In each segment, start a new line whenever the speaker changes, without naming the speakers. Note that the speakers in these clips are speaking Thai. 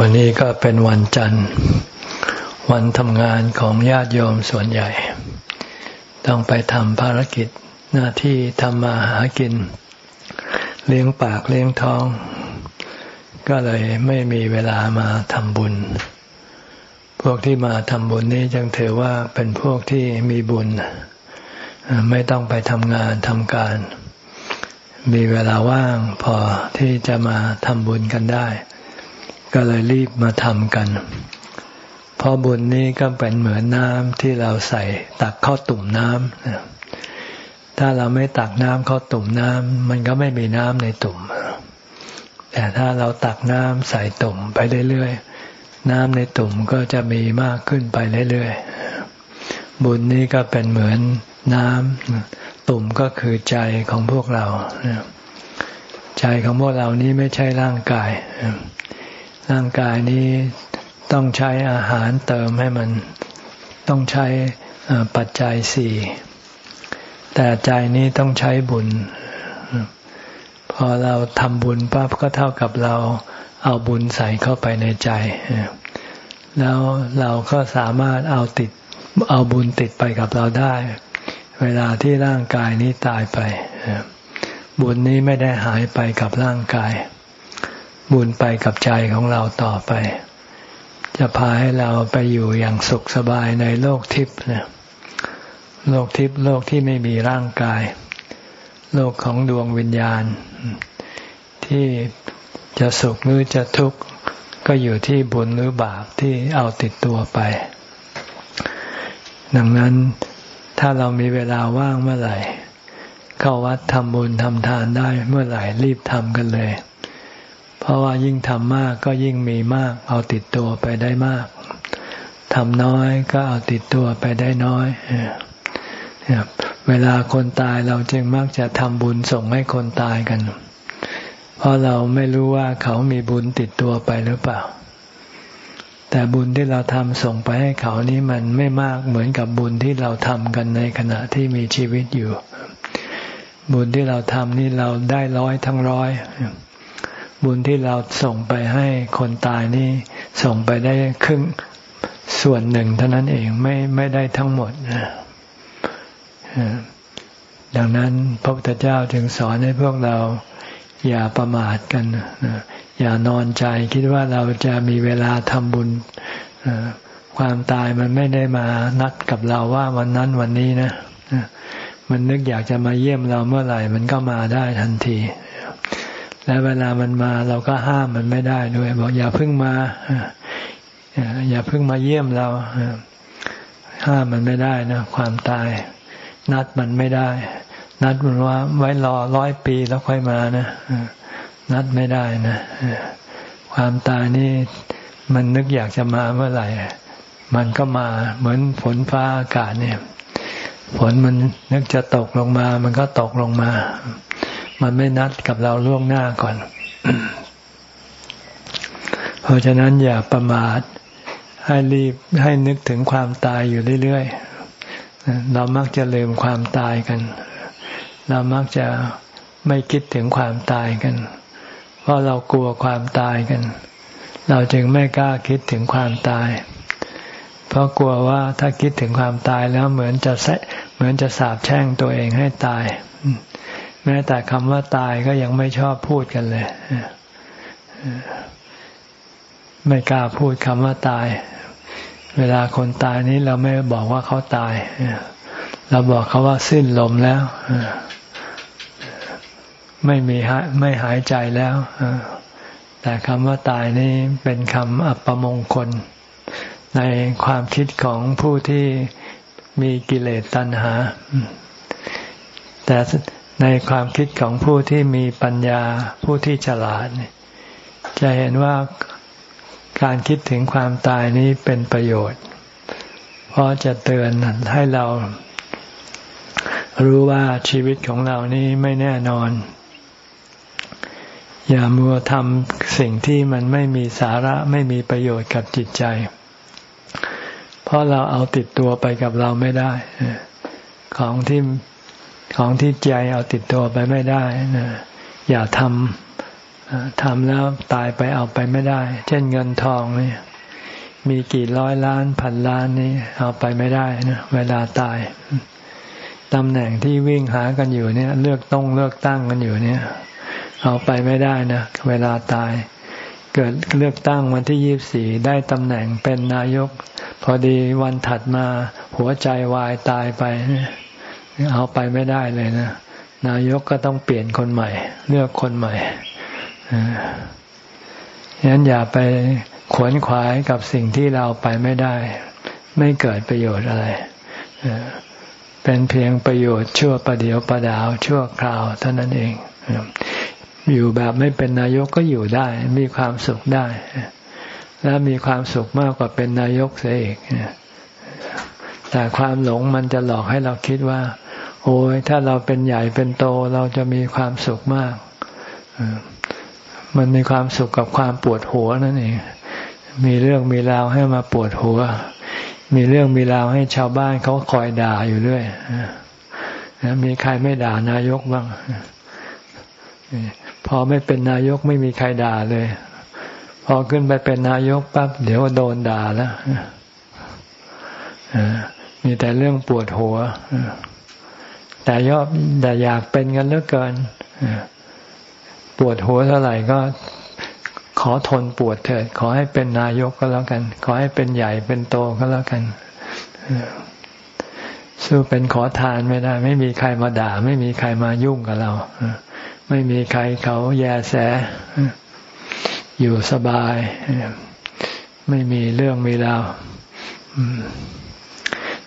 วันนี้ก็เป็นวันจันทร์ วันทำงานของญาติโยมส่วนใหญ่ ต้องไปทำภารกิจหน้าที่ทำมาหากิน เลี้ยงปากเลี้ยงท้อง ก็เลยไม่มีเวลามาทำบุญ พวกที่มาทำบุญนี้จึงถือว่าเป็นพวกที่มีบุญ ไม่ต้องไปทำงานทำการ มีเวลาว่างพอที่จะมาทำบุญกันได้ ก็เลยรีบมาทำกัน เพราะบุญนี้ก็เป็นเหมือนน้ำที่เราใส่ตักเข้าตุ่มน้ำถ้าเราไม่ตักน้ำเข้าตุ่มน้ำมันก็ไม่มีน้ำในตุ่ม แต่ถ้าเราตักน้ำใส่ตุ่มไปเรื่อยๆ น้ำในตุ่มก็จะมีมากขึ้นไปเรื่อยๆ บุญนี้ก็เป็นเหมือนน้ำตุ่มก็คือใจของพวกเราใจของพวกเรานี้ไม่ใช่ร่างกาย ร่างกายนี้ต้องใช้อาหารเติมให้มันต้องใช้ปัจจัยสี่แต่ใจนี้ต้องใช้บุญ พอเราทำบุญปั๊บก็เท่ากับเราเอาบุญใส่เข้าไปในใจ แล้วเราก็สามารถเอาติดเอาบุญติดไปกับเราได้ เวลาที่ร่างกายนี้ตายไป บุญนี้ไม่ได้หายไปกับร่างกาย บุญไปกับใจของเราต่อไป จะพาให้เราไปอยู่อย่างสุขสบายในโลกทิพย์นะโลกทิพย์โลกที่ไม่มีร่างกาย โลกของดวงวิญญาณ ที่จะสุขหรือจะทุกข์ก็อยู่ที่บุญหรือบาปที่เอาติดตัวไป ดังนั้นถ้าเรามีเวลาว่างเมื่อไหร่ เข้าวัดทำบุญทำทานได้เมื่อไหร่รีบทำกันเลย เพราะว่ายิ่งทำมากก็ยิ่งมีมาก เอาติดตัวไปได้มากทำน้อยก็เอาติดตัวไปได้น้อยเวลาคนตายเราจึงมักจะทำบุญส่งให้คนตายกัน เพราะเราไม่รู้ว่าเขามีบุญติดตัวไปหรือเปล่า แต่บุญที่เราทำส่งไปให้เขานี้มันไม่มากเหมือนกับบุญที่เราทำกันในขณะที่มีชีวิตอยู่ บุญที่เราทำนี่เราได้ร้อยทั้งร้อย บุญที่เราส่งไปให้คนตายนี่ส่งไปได้ครึ่งส่วนหนึ่งเท่านั้นเองไม่ไม่ได้ทั้งหมดนะดังนั้นพระพุทธเจ้าจึงสอนให้พวกเราอย่าประมาทกันอย่านอนใจคิดว่าเราจะมีเวลาทำบุญความตายมันไม่ได้มานัดกับเราว่าวันนั้นวันนี้นะมันนึกอยากจะมาเยี่ยมเราเมื่อไหร่ มันก็มาได้ทันที และเวลามันมาเราก็ห้ามมันไม่ได้ด้วย บอกอย่าเพิ่งมาอย่าเพิ่งมาเยี่ยมเราห้ามมันไม่ได้นะความตาย นัดมันไม่ได้ นัดมันว่าไว้รอร้อยปีแล้วค่อยมานะนัดไม่ได้นะความตายนี่มันนึกอยากจะมาเมื่อไหร่ มันก็มาเหมือนฝนฟ้าอากาศเนี่ย ฝนมันนึกจะตกลงมา มันก็ตกลงมา มันไม่นัดกับเราล่วงหน้าก่อน เพราะฉะนั้นอย่าประมาท ให้รีบให้นึกถึงความตายอยู่เรื่อยๆ เรามักจะลืมความตายกัน เรามักจะไม่คิดถึงความตายกัน เพราะเรากลัวความตายกัน เราจึงไม่กล้าคิดถึงความตาย เพราะกลัวว่าถ้าคิดถึงความตายแล้วเหมือนจะเหมือนจะสาบแช่งตัวเองให้ตาย แม้แต่คำว่าตายก็ยังไม่ชอบพูดกันเลย ไม่กล้าพูดคำว่าตาย เวลาคนตายนี้เราไม่บอกว่าเขาตาย เราบอกเขาว่าสิ้นลมแล้ว ไม่มีไม่หายใจแล้วแต่คำว่าตายนี่เป็นคำอัปมงคล ในความคิดของผู้ที่มีกิเลสตัณหา แต่ ในความคิดของผู้ที่มีปัญญาผู้ที่ฉลาด จะเห็นว่าการคิดถึงความตายนี้เป็นประโยชน์ เพราะจะเตือนให้เรารู้ว่าชีวิตของเรานี้ไม่แน่นอน อย่ามัวทำสิ่งที่มันไม่มีสาระไม่มีประโยชน์กับจิตใจ เพราะเราเอาติดตัวไปกับเราไม่ได้ ของที่ ของที่ใจเอาติดตัวไปไม่ได้นะอย่าทำทำแล้วตายไปเอาไปไม่ได้ เช่นเงินทองนี่มีกี่ร้อยล้านพันล้านนี่เอาไปไม่ได้นะเวลาตายตำแหน่งที่วิ่งหากันอยู่เนี่ย เลือกต้องเลือกตั้งกันอยู่เนี่ย เอาไปไม่ได้นะเวลาตาย เกิดเลือกตั้งวันที่ยี่บสี่ได้ตำแหน่งเป็นนายก พอดีวันถัดมาหัวใจวายตายไปเเอาไปไม่ได้เลยนะนายกก็ต้องเปลี่ยนคนใหม่ เลือกคนใหม่ฉะนั้นอย่าไปขวนขวายกับสิ่งที่เราไปไม่ได้ ไม่เกิดประโยชน์อะไร เป็นเพียงประโยชน์ชั่วประเดียวประดาวชั่วคราวเท่านั้นเอง อยู่แบบไม่เป็นนายกก็อยู่ได้ มีความสุขได้ และมีความสุขมากกว่าเป็นนายกเสียอีกแต่ความหลงมันจะหลอกให้เราคิดว่า โอ้ยถ้าเราเป็นใหญ่เป็นโตเราจะมีความสุขมาก มันมีความสุขกับความปวดหัวนั่นเอง มีเรื่องมีราวให้มาปวดหัว มีเรื่องมีราวให้ชาวบ้านเขาคอยด่าอยู่เรื่อยมีใครไม่ด่านายกบ้าง พอไม่เป็นนายกไม่มีใครด่าเลย พอขึ้นไปเป็นนายกปั๊บเดี๋ยวโดนด่าแล้วมีแต่เรื่องปวดหัว แต่ยอบแต่อยากเป็นกันเหลือเกินปวดหัวเท่าไหร่ก็ขอทนปวดเถิด ขอให้เป็นนายกก็แล้วกัน ขอให้เป็นใหญ่เป็นโตก็แล้วกันสู้เป็นขอทานไม่ได้ ไม่มีใครมาด่า ไม่มีใครมายุ่งกับเราไม่มีใครเขาแยแสอยู่สบาย ไม่มีเรื่องมีราว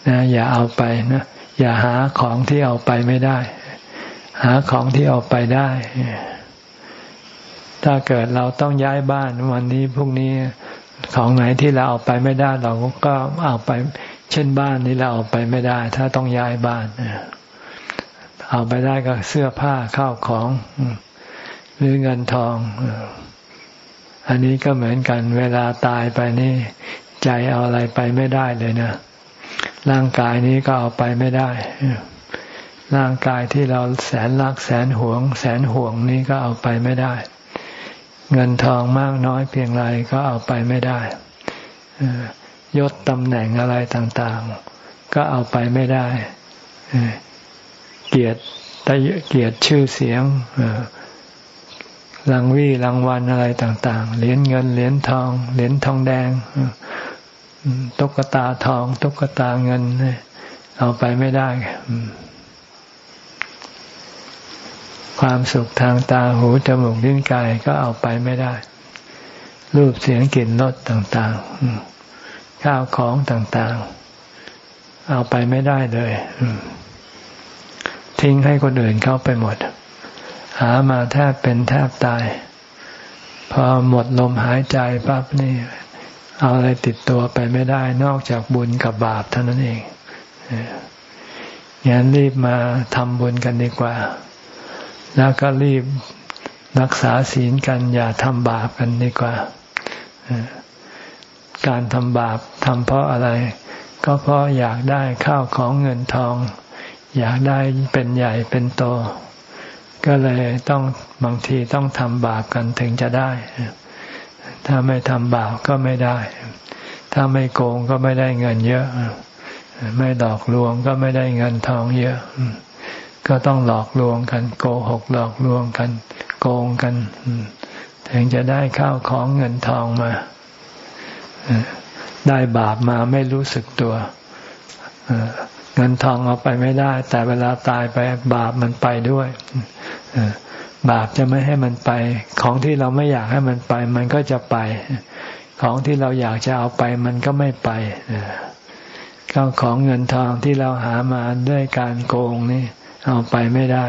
นะอย่าเอาไปนะ อย่าหาของที่เอาไปไม่ได้ หาของที่เอาไปได้ ถ้าเกิดเราต้องย้ายบ้านวันนี้พรุ่งนี้ของไหนที่เราเอาไปไม่ได้ เราก็เอาไป เช่นบ้านนี้เราเอาไปไม่ได้ ถ้าต้องย้ายบ้านเอาไปได้ก็เสื้อผ้าข้าวของ หรือเงินทอง อันนี้ก็เหมือนกัน เวลาตายไปนี่ ใจเอาอะไรไปไม่ได้เลยนะ ร่างกายนี้ก็เอาไปไม่ได้ ร่างกายที่เราแสนรักแสนหวง แสนห่วงนี้ก็เอาไปไม่ได้ เงินทองมากน้อยเพียงไรก็เอาไปไม่ได้ยศตำแหน่งอะไรต่างๆ ก็เอาไปไม่ได้ เกียรติเกียรติชื่อเสียงรางวีรางวัลอะไรต่าง ๆ เหรียญเงิน เหรียญทอง เหรียญทองแดง ตุ๊กตาทอง ตุ๊กตาเงินเอาไปไม่ได้ ความสุขทางตาหูจมูกลิ้นกายก็เอาไปไม่ได้ รูปเสียงกลิ่นรสต่าง ๆ ข้าวของต่าง ๆ เอาไปไม่ได้เลยทิ้งให้คนอื่นเข้าไปหมด หามาแทบเป็นแทบตาย พอหมดลมหายใจปั๊บนี่ เอาอะไรติดตัวไปไม่ได้นอกจากบุญกับบาปเท่านั้นเองงั้นรีบมาทำบุญกันดีกว่า แล้วก็รีบรักษาศีลกัน อย่าทำบาปกันดีกว่า การทำบาปทำเพราะอะไร ก็เพราะอยากได้ข้าวของเงินทอง อยากได้เป็นใหญ่เป็นโต ก็เลยต้องบางทีต้องทำบาปกันถึงจะได้ ถ้าไม่ทำบาปก็ไม่ได้ ถ้าไม่โกงก็ไม่ได้เงินเยอะ ไม่ดอกลวงก็ไม่ได้เงินทองเยอะ ก็ต้องหลอกลวงกัน โกหกหลอกลวงกัน โกงกัน ถึงจะได้ข้าวของเงินทองมา ได้บาปมาไม่รู้สึกตัวเงินทองเอาไปไม่ได้ แต่เวลาตายไปบาปมันไปด้วย บาปจะไม่ให้มันไป ของที่เราไม่อยากให้มันไป มันก็จะไป ของที่เราอยากจะเอาไป มันก็ไม่ไปข้าของเงินทองที่เราหามาด้วยการโกงนี่เอาไปไม่ได้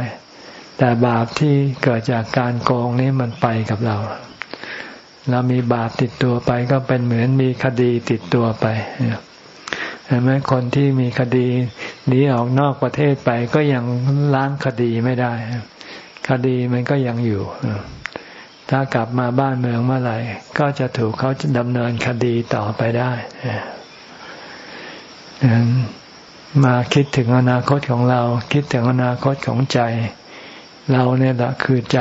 แต่บาปที่เกิดจากการโกงนี้มันไปกับเรา เรามีบาปติดตัวไป ก็เป็นเหมือนมีคดีติดตัวไปเห็นไหมคนที่มีคดีหนีออกนอกประเทศไปก็ยังล้างคดีไม่ได้ คดีมันก็ยังอยู่ ถ้ากลับมาบ้านเมืองเมื่อไหร่ ก็จะถูกเขาดำเนินคดีต่อไปได้มาคิดถึงอนาคตของเรา คิดถึงอนาคตของใจ เราเนี่ยแหละคือใจ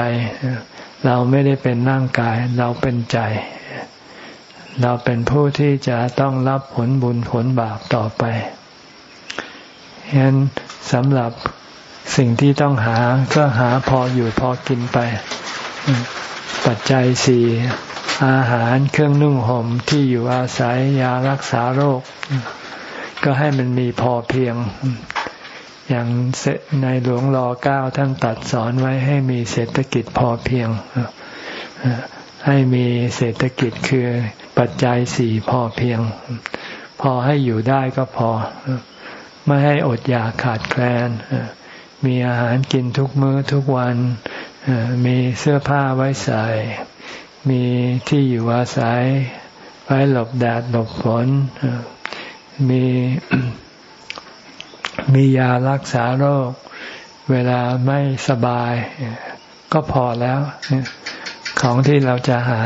เราไม่ได้เป็นร่างกาย เราเป็นใจ เราเป็นผู้ที่จะต้องรับผลบุญผลบาปต่อไปฉะนั้นสำหรับ สิ่งที่ต้องหาก็หาพออยู่พอกินไป ปัจจัยสี่อาหารเครื่องนุ่งห่มที่อยู่อาศัยยารักษาโรค ก็ให้มันมีพอเพียง อย่างในหลวงรอเก้าท่านตัดสอนไว้ให้มีเศรษฐกิจพอเพียง ให้มีเศรษฐกิจคือปัจจัยสี่พอเพียง พอให้อยู่ได้ก็พอ ไม่ให้อดอยากขาดแคลน มีอาหารกินทุกมื้อทุกวัน มีเสื้อผ้าไว้ใส่ มีที่อยู่อาศัย ไว้หลบแดดหลบฝน มีมียารักษาโรค เวลาไม่สบาย ก็พอแล้ว ของที่เราจะหา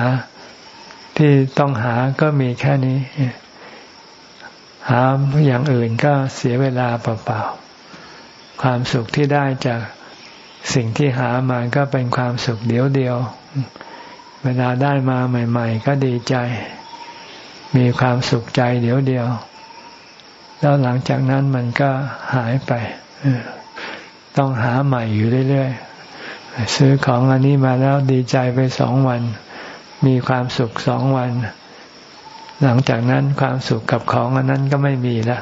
ที่ต้องหาก็มีแค่นี้ หาอย่างอื่นก็เสียเวลาเปล่าๆ ความสุขที่ได้จากสิ่งที่หามาก็เป็นความสุขเดียวเดียว เวลาได้มาใหม่ ๆ ก็ดีใจ มีความสุขใจเดียวเดียว แล้วหลังจากนั้นมันก็หายไป ต้องหาใหม่อยู่เรื่อยๆ ซื้อของอันนี้มาแล้วดีใจไปสองวัน มีความสุขสองวัน หลังจากนั้นความสุขกับของอันนั้นก็ไม่มีแล้ว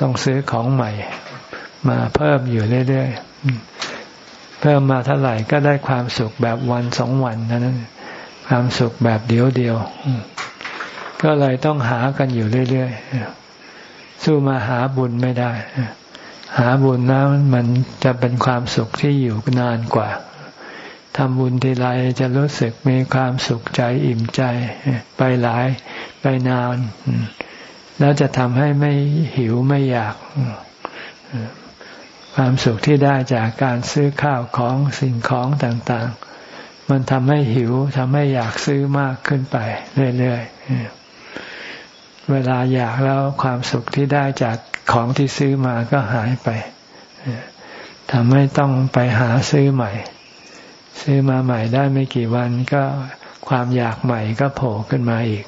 ต้องซื้อของใหม่ มาเพิ่มอยู่เรื่อยๆ เพิ่มมาเท่าไหร่ก็ได้ความสุขแบบวันสองวันนั้น ความสุขแบบเดียวเดียว ก็เลยต้องหากันอยู่เรื่อยๆ สู้มาหาบุญไม่ได้ หาบุญแล้วมันจะเป็นความสุขที่อยู่นานกว่าทำบุญทีไรจะรู้สึกมีความสุขใจอิ่มใจ ไปหลายไปนาน แล้วจะทำให้ไม่หิวไม่อยาก ความสุขที่ได้จากการซื้อข้าวของสิ่งของต่างๆ มันทำให้หิวทำให้อยากซื้อมากขึ้นไปเรื่อยๆ เวลาอยากแล้วความสุขที่ได้จากของที่ซื้อมาก็หายไปทำให้ต้องไปหาซื้อใหม่ ซื้อมาใหม่ได้ไม่กี่วันก็ความอยากใหม่ก็โผล่ขึ้นมาอีก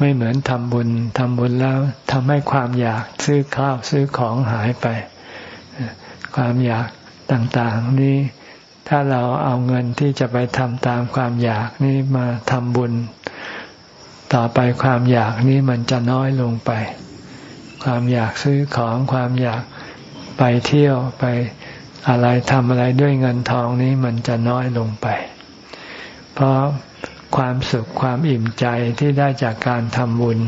ไม่เหมือนทำบุญทำบุญแล้วทำให้ความอยากซื้อข้าวซื้อของหายไป ความอยากต่างๆ นี่ถ้าเราเอาเงินที่จะไปทำตามความอยากนี่มาทำบุญ ต่อไปความอยากนี้มันจะน้อยลงไป ความอยากซื้อของความอยากไปเที่ยวไปอะไรทำอะไรด้วยเงินทองนี้มันจะน้อยลงไป เพราะ ความสุขความอิ่มใจที่ได้จากการทำบุญ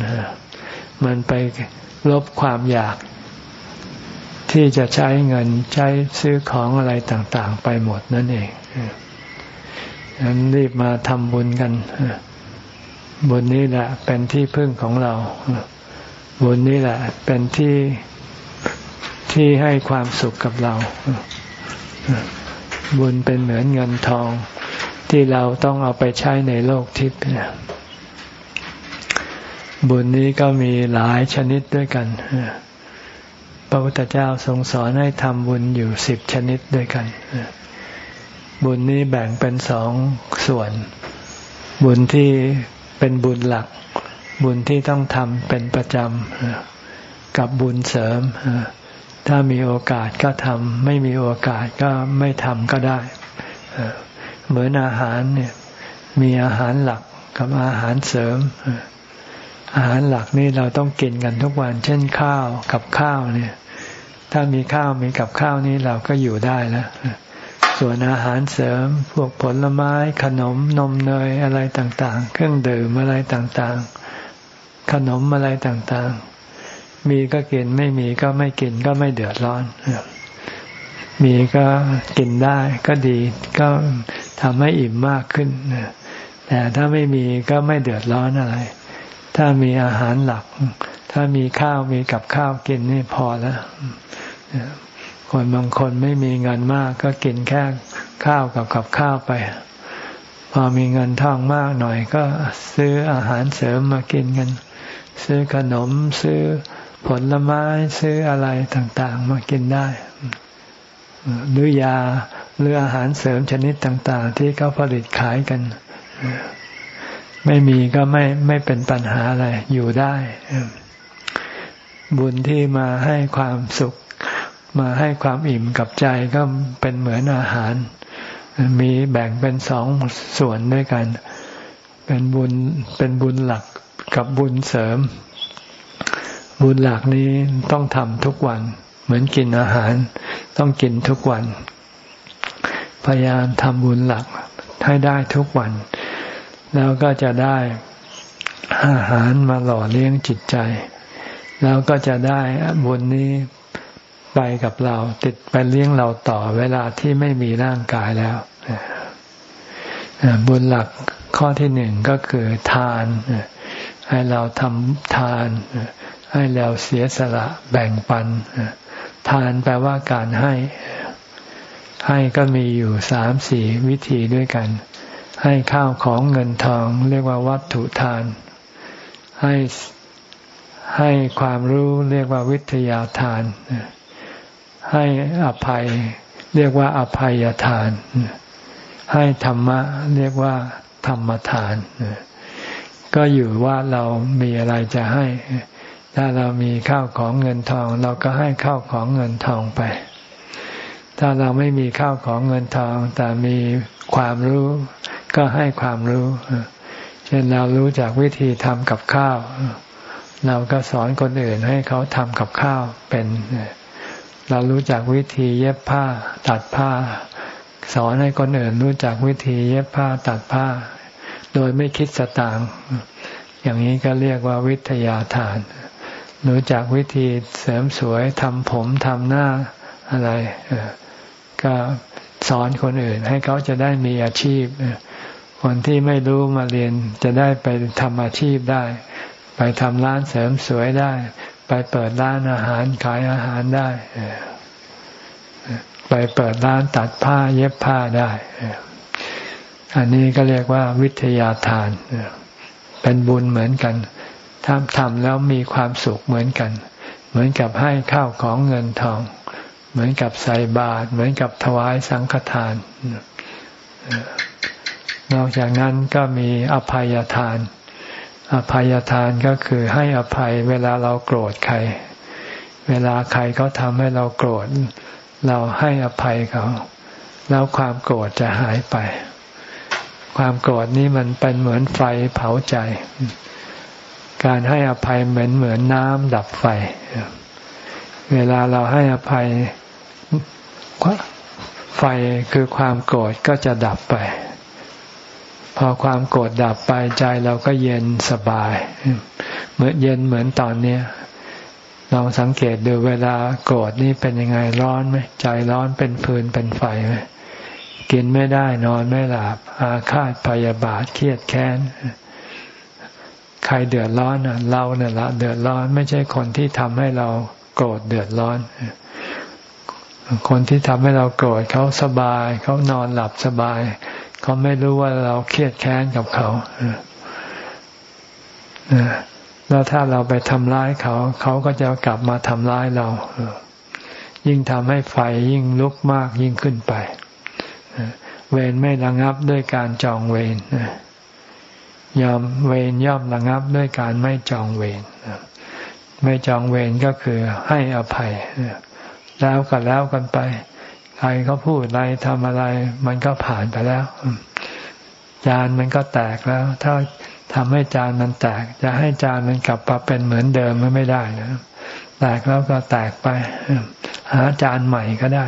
มันไปลบความอยาก ที่จะใช้เงินใช้ซื้อของอะไรต่าง ๆ ไปหมดนั่นเองนั้นรีบมาทำบุญกันบุญนี้แหละเป็นที่พึ่งของเรา บุญนี้แหละเป็นที่ที่ให้ความสุขกับเรา บุญเป็นเหมือนเงินทอง ที่เราต้องเอาไปใช้ในโลกทิพย์บุญนี้ก็มีหลายชนิดด้วยกัน พระพุทธเจ้าทรงสอนให้ทำบุญอยู่สิบชนิดด้วยกัน บุญนี้แบ่งเป็นสองส่วน บุญที่เป็นบุญหลัก บุญที่ต้องทำเป็นประจำกับบุญเสริม ถ้ามีโอกาสก็ทำไม่มีโอกาสก็ไม่ทำก็ได้ เหมือนอาหารเนี่ย มีอาหารหลักกับอาหารเสริม อาหารหลักนี่เราต้องกินกันทุกวัน เช่นข้าวกับข้าวเนี่ย ถ้ามีข้าวมีกับข้าวนี้เราก็อยู่ได้แล้วส่วนอาหารเสริม พวกผลไม้ขนมนมเนยอะไรต่างๆ เครื่องดื่มอะไรต่างๆ ขนมอะไรต่างๆ มีก็กินไม่มีก็ไม่กินก็ไม่เดือดร้อนมีก็กินได้ก็ดีก็ ทำให้อิ่มมากขึ้นแต่ถ้าไม่มีก็ไม่เดือดร้อนอะไร ถ้ามีอาหารหลัก ถ้ามีข้าวมีกับข้าวกินนี่พอแล้วคนบางคนไม่มีเงินมาก ก็กินแค่ข้าวกับกับข้าวไป พอมีเงินทองมากหน่อย ก็ซื้ออาหารเสริมมากินกัน ซื้อขนมซื้อผลไม้ซื้ออะไรต่าง ๆ มากินได้ หรือยา หรืออาหารเสริมชนิดต่างๆ ที่เขาผลิตขายกัน ไม่มีก็ไม่ไม่เป็นปัญหาอะไร อยู่ได้ บุญที่มาให้ความสุข มาให้ความอิ่มกับใจก็เป็นเหมือนอาหาร มีแบ่งเป็นสองส่วนด้วยกัน เป็นบุญเป็นบุญหลักกับบุญเสริม บุญหลักนี้ต้องทำทุกวัน เหมือนกินอาหาร ต้องกินทุกวัน พยายามทำบุญหลักให้ได้ทุกวัน แล้วก็จะได้อาหารมาหล่อเลี้ยงจิตใจ แล้วก็จะได้บุญนี้ไปกับเรา ติดไปเลี้ยงเราต่อเวลาที่ไม่มีร่างกายแล้วบุญหลักข้อที่หนึ่งก็คือทาน ให้เราทำทาน ให้เราเสียสละแบ่งปัน ทานแปลว่าการให้ ให้ก็มีอยู่สามสี่วิธีด้วยกัน ให้ข้าวของเงินทองเรียกว่าวัตถุทาน ให้ให้ความรู้เรียกว่าวิทยาทาน ให้อภัยเรียกว่าอภัยทาน ให้ธรรมะเรียกว่าธรรมทาน ก็อยู่ว่าเรามีอะไรจะให้ ถ้าเรามีข้าวของเงินทอง เราก็ให้ข้าวของเงินทองไป ถ้าเราไม่มีข้าวของเงินทอง แต่มีความรู้ก็ให้ความรู้ เช่นเรารู้จากวิธีทำกับข้าว เราก็สอนคนอื่นให้เขาทำกับข้าวเป็น เรารู้จักวิธีเย็บผ้า ตัดผ้า สอนให้คนอื่นรู้จักวิธีเย็บผ้าตัดผ้า โดยไม่คิดสตางค์อย่างนี้ก็เรียกว่าวิทยาทานรู้จักวิธีเสริมสวยทำผมทำหน้าอะไร ก็สอนคนอื่น ให้เขาจะได้มีอาชีพ คนที่ไม่รู้มาเรียนจะได้ไปทำอาชีพได้ ไปทำร้านเสริมสวยได้ ไปเปิดร้านอาหารขายอาหารได้ ไปเปิดร้านตัดผ้าเย็บผ้าได้ อันนี้ก็เรียกว่าวิทยาทาน เป็นบุญเหมือนกันทำทำแล้วมีความสุขเหมือนกัน เหมือนกับให้ข้าวของเงินทอง เหมือนกับใส่บาตรเหมือนกับถวายสังฆทาน นอกจากนั้นก็มีอภัยทาน อภัยทานก็คือให้อภัยเวลาเราโกรธใคร เวลาใครเขาทำให้เราโกรธ เราให้อภัยเขา แล้วความโกรธจะหายไป ความโกรธนี่มันเป็นเหมือนไฟเผาใจ การให้อภัยเหมือนเหมือนน้ำดับไฟเวลาเราให้อภัย ไฟคือความโกรธก็จะดับไป พอความโกรธดับไปใจเราก็เย็นสบาย เหมือนเย็นเหมือนตอนนี้ลองสังเกตดูเวลาโกรธนี่เป็นยังไงร้อนไหมใจร้อนเป็นฟืนเป็นไฟไหมกินไม่ได้นอนไม่หลับ อาฆาตพยาบาทเครียดแค้น ใครเดือดร้อนเราเนี่ยละเดือดร้อนไม่ใช่คนที่ทำให้เราโกรธเดือดร้อน คนที่ทำให้เราโกรธเขาสบาย เขานอนหลับสบาย เขาไม่รู้ว่าเราเครียดแค้นกับเขาแล้วถ้าเราไปทำร้ายเขา เขาก็จะกลับมาทำร้ายเรา ยิ่งทำให้ไฟยิ่งลุกมากยิ่งขึ้นไปเวรไม่ระงับด้วยการจองเวรยอมเวรย่อมระงับด้วยการไม่จองเวรไม่จองเวรก็คือให้อภัย แล้วก็แล้วกันไป ใครเขาพูดอะไรทำอะไร มันก็ผ่านไปแล้ว จานมันก็แตกแล้ว ถ้าทำให้จานมันแตก จะให้จานมันกลับมาเป็นเหมือนเดิมมันไม่ได้นะแตกแล้วก็แตกไป หาจานใหม่ก็ได้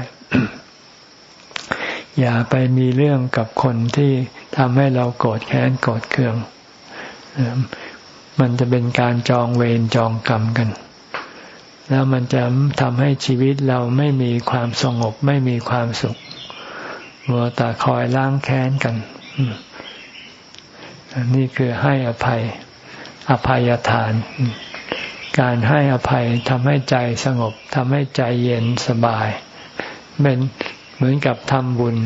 อย่าไปมีเรื่องกับคนที่ทำให้เราโกรธแค้นโกรธเคือง มันจะเป็นการจองเวรจองกรรมกัน แล้วมันจะทำให้ชีวิตเราไม่มีความสงบไม่มีความสุขมัวแต่คอยล้างแค้นกัน นี่คือให้อภัย อภัยทาน การให้อภัยทำให้ใจสงบทำให้ใจเย็นสบายเป็นเหมือนกับทำบุญ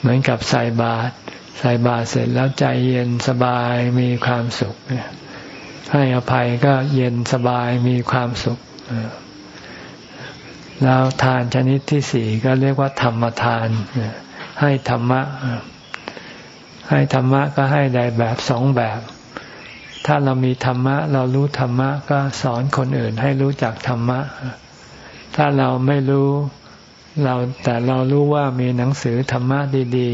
เหมือนกับใส่บาตรใส่บาตรเสร็จแล้วใจเย็นสบายมีความสุขให้อภัยก็เย็นสบายมีความสุข แล้วทานชนิดที่สี่ก็เรียกว่าธรรมทาน ให้ธรรมะ ให้ธรรมะก็ให้ได้แบบสองแบบ ถ้าเรามีธรรมะ เรารู้ธรรมะ ก็สอนคนอื่นให้รู้จักธรรมะ ถ้าเราไม่รู้เราแต่เรารู้ว่ามีหนังสือธรรมะดี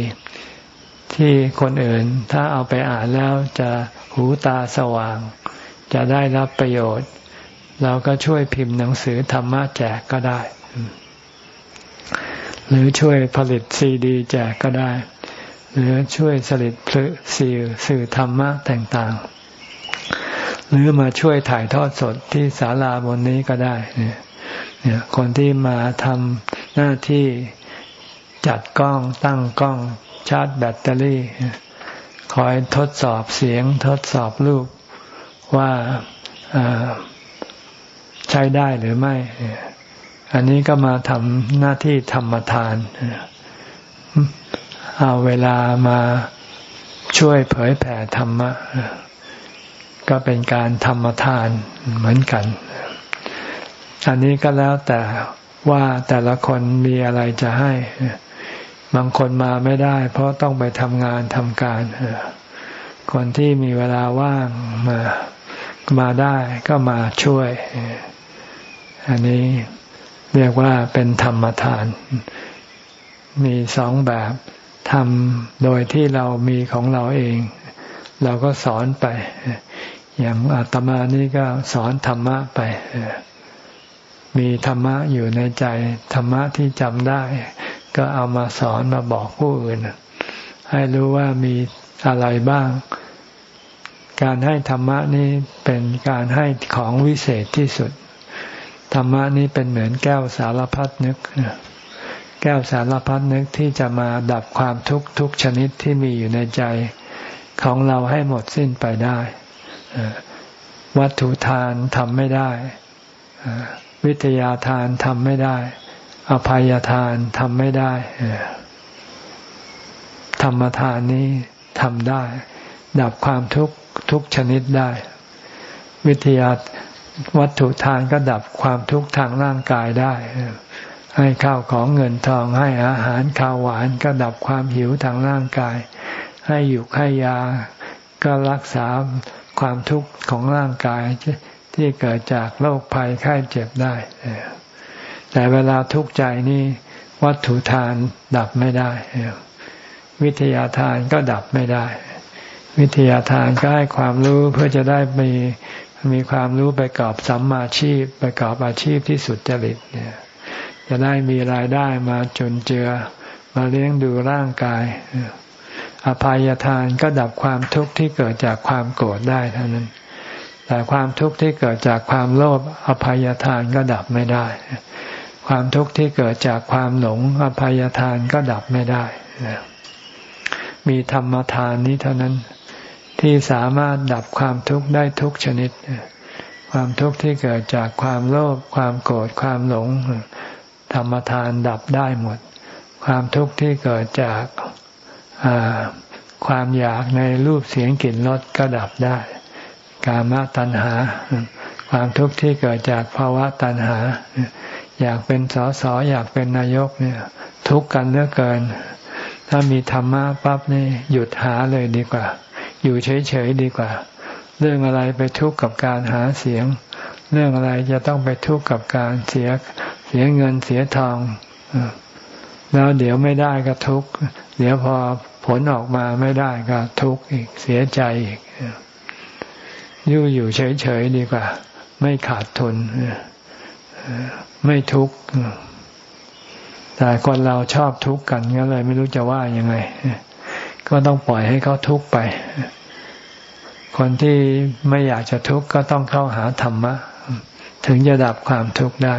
ๆ ที่คนอื่น ถ้าเอาไปอ่านแล้วจะหูตาสว่าง จะได้รับประโยชน์ เราก็ช่วยพิมพ์หนังสือธรรมะแจกก็ได้ หรือช่วยผลิตซีดี แจกก็ได้ หรือช่วยผลิตสื่อสื่อธรรมะต่างๆ หรือมาช่วยถ่ายทอดสดที่ศาลาบนนี้ก็ได้เนี่ยคนที่มาทำหน้าที่จัดกล้องตั้งกล้องชาร์จแบตเตอรี่ คอยทดสอบเสียงทดสอบรูปว่า ใช้ได้หรือไม่ อันนี้ก็มาทำหน้าที่ธรรมทาน เอาเวลามาช่วยเผยแผ่ธรรมะ ก็เป็นการธรรมทานเหมือนกัน อันนี้ก็แล้วแต่ว่าแต่ละคนมีอะไรจะให้ บางคนมาไม่ได้ เพราะต้องไปทำงานทำการ คนที่มีเวลาว่างมามาได้ก็มาช่วย อันนี้เรียกว่าเป็นธรรมทาน มีสองแบบทำโดยที่เรามีของเราเอง เราก็สอนไป อย่างอาตมานี่ก็สอนธรรมะไป มีธรรมะอยู่ในใจ ธรรมะที่จำได้ ก็เอามาสอนมาบอกผู้อื่น ให้รู้ว่ามีอะไรบ้าง การให้ธรรมะนี้เป็นการให้ของวิเศษที่สุด ธรรมะนี้เป็นเหมือนแก้วสารพัดนึก แก้วสารพัดนึกที่จะมาดับความทุกข์ทุกชนิดที่มีอยู่ในใจของเราให้หมดสิ้นไปได้ วัตถุทานทำไม่ได้ วิทยาทานทำไม่ได้ อภัยทานทำไม่ได้ ธรรมทานนี้ทำได้ ดับความทุกข์ทุกชนิดได้ วิทยา วัตถุทานก็ดับความทุกข์ทางร่างกายได้ ให้ข้าวของเงินทองให้อาหารข้าวหวานก็ดับความหิวทางร่างกาย ให้อยู่ให้ยาก็รักษาความทุกข์ของร่างกายที่เกิดจากโรคภัยไข้เจ็บได้ แต่เวลาทุกข์ใจนี่วัตถุทานดับไม่ได้ วิทยาทานก็ดับไม่ได้ วิทยาทานก็ให้ความรู้เพื่อจะได้มี มีความรู้ไปกอบสัมมาชีพไปกอบอาชีพที่สุดจริตเนี่ย จะได้มีรายได้มาจนเจือ มาเลี้ยงดูร่างกาย อภัยทานก็ดับความทุกข์ที่เกิดจากความโกรธได้เท่านั้น แต่ความทุกข์ที่เกิดจากความโลภอภัยทานก็ดับไม่ได้ ความทุกข์ที่เกิดจากความหลงอภัยทานก็ดับไม่ได้ มีธรรมทานนี้เท่านั้น ที่สามารถดับความทุกข์ได้ทุกชนิด ความทุกข์ที่เกิดจากความโลภความโกรธความหลง ธรรมทานดับได้หมด ความทุกข์ที่เกิดจากความอยากในรูปเสียงกลิ่นรสก็ดับได้ กามตัณหา ความทุกข์ที่เกิดจากภาวะตัณหา อยากเป็นสสอยากเป็นนายกเนี่ย ทุกข์กันเหลือเกิน ถ้ามีธรรมะปั๊บนี่หยุดหาเลยดีกว่า อยู่เฉยๆดีกว่า เรื่องอะไรไปทุกข์กับการหาเสียง เรื่องอะไรจะต้องไปทุกข์กับการเสียเสียเงินเสียทองแล้วเดี๋ยวไม่ได้ก็ทุกข์เดี๋ยวพอผลออกมาไม่ได้ก็ทุกข์อีกเสียใจอีกยู่อยู่เฉยๆดีกว่า ไม่ขาดทุนไม่ทุกข์แต่คนเราชอบทุกข์กันก็เลย ไม่รู้จะว่ายังไง ก็ต้องปล่อยให้เขาทุกข์ไป คนที่ไม่อยากจะทุกข์ก็ต้องเข้าหาธรรมะ ถึงจะดับความทุกข์ได้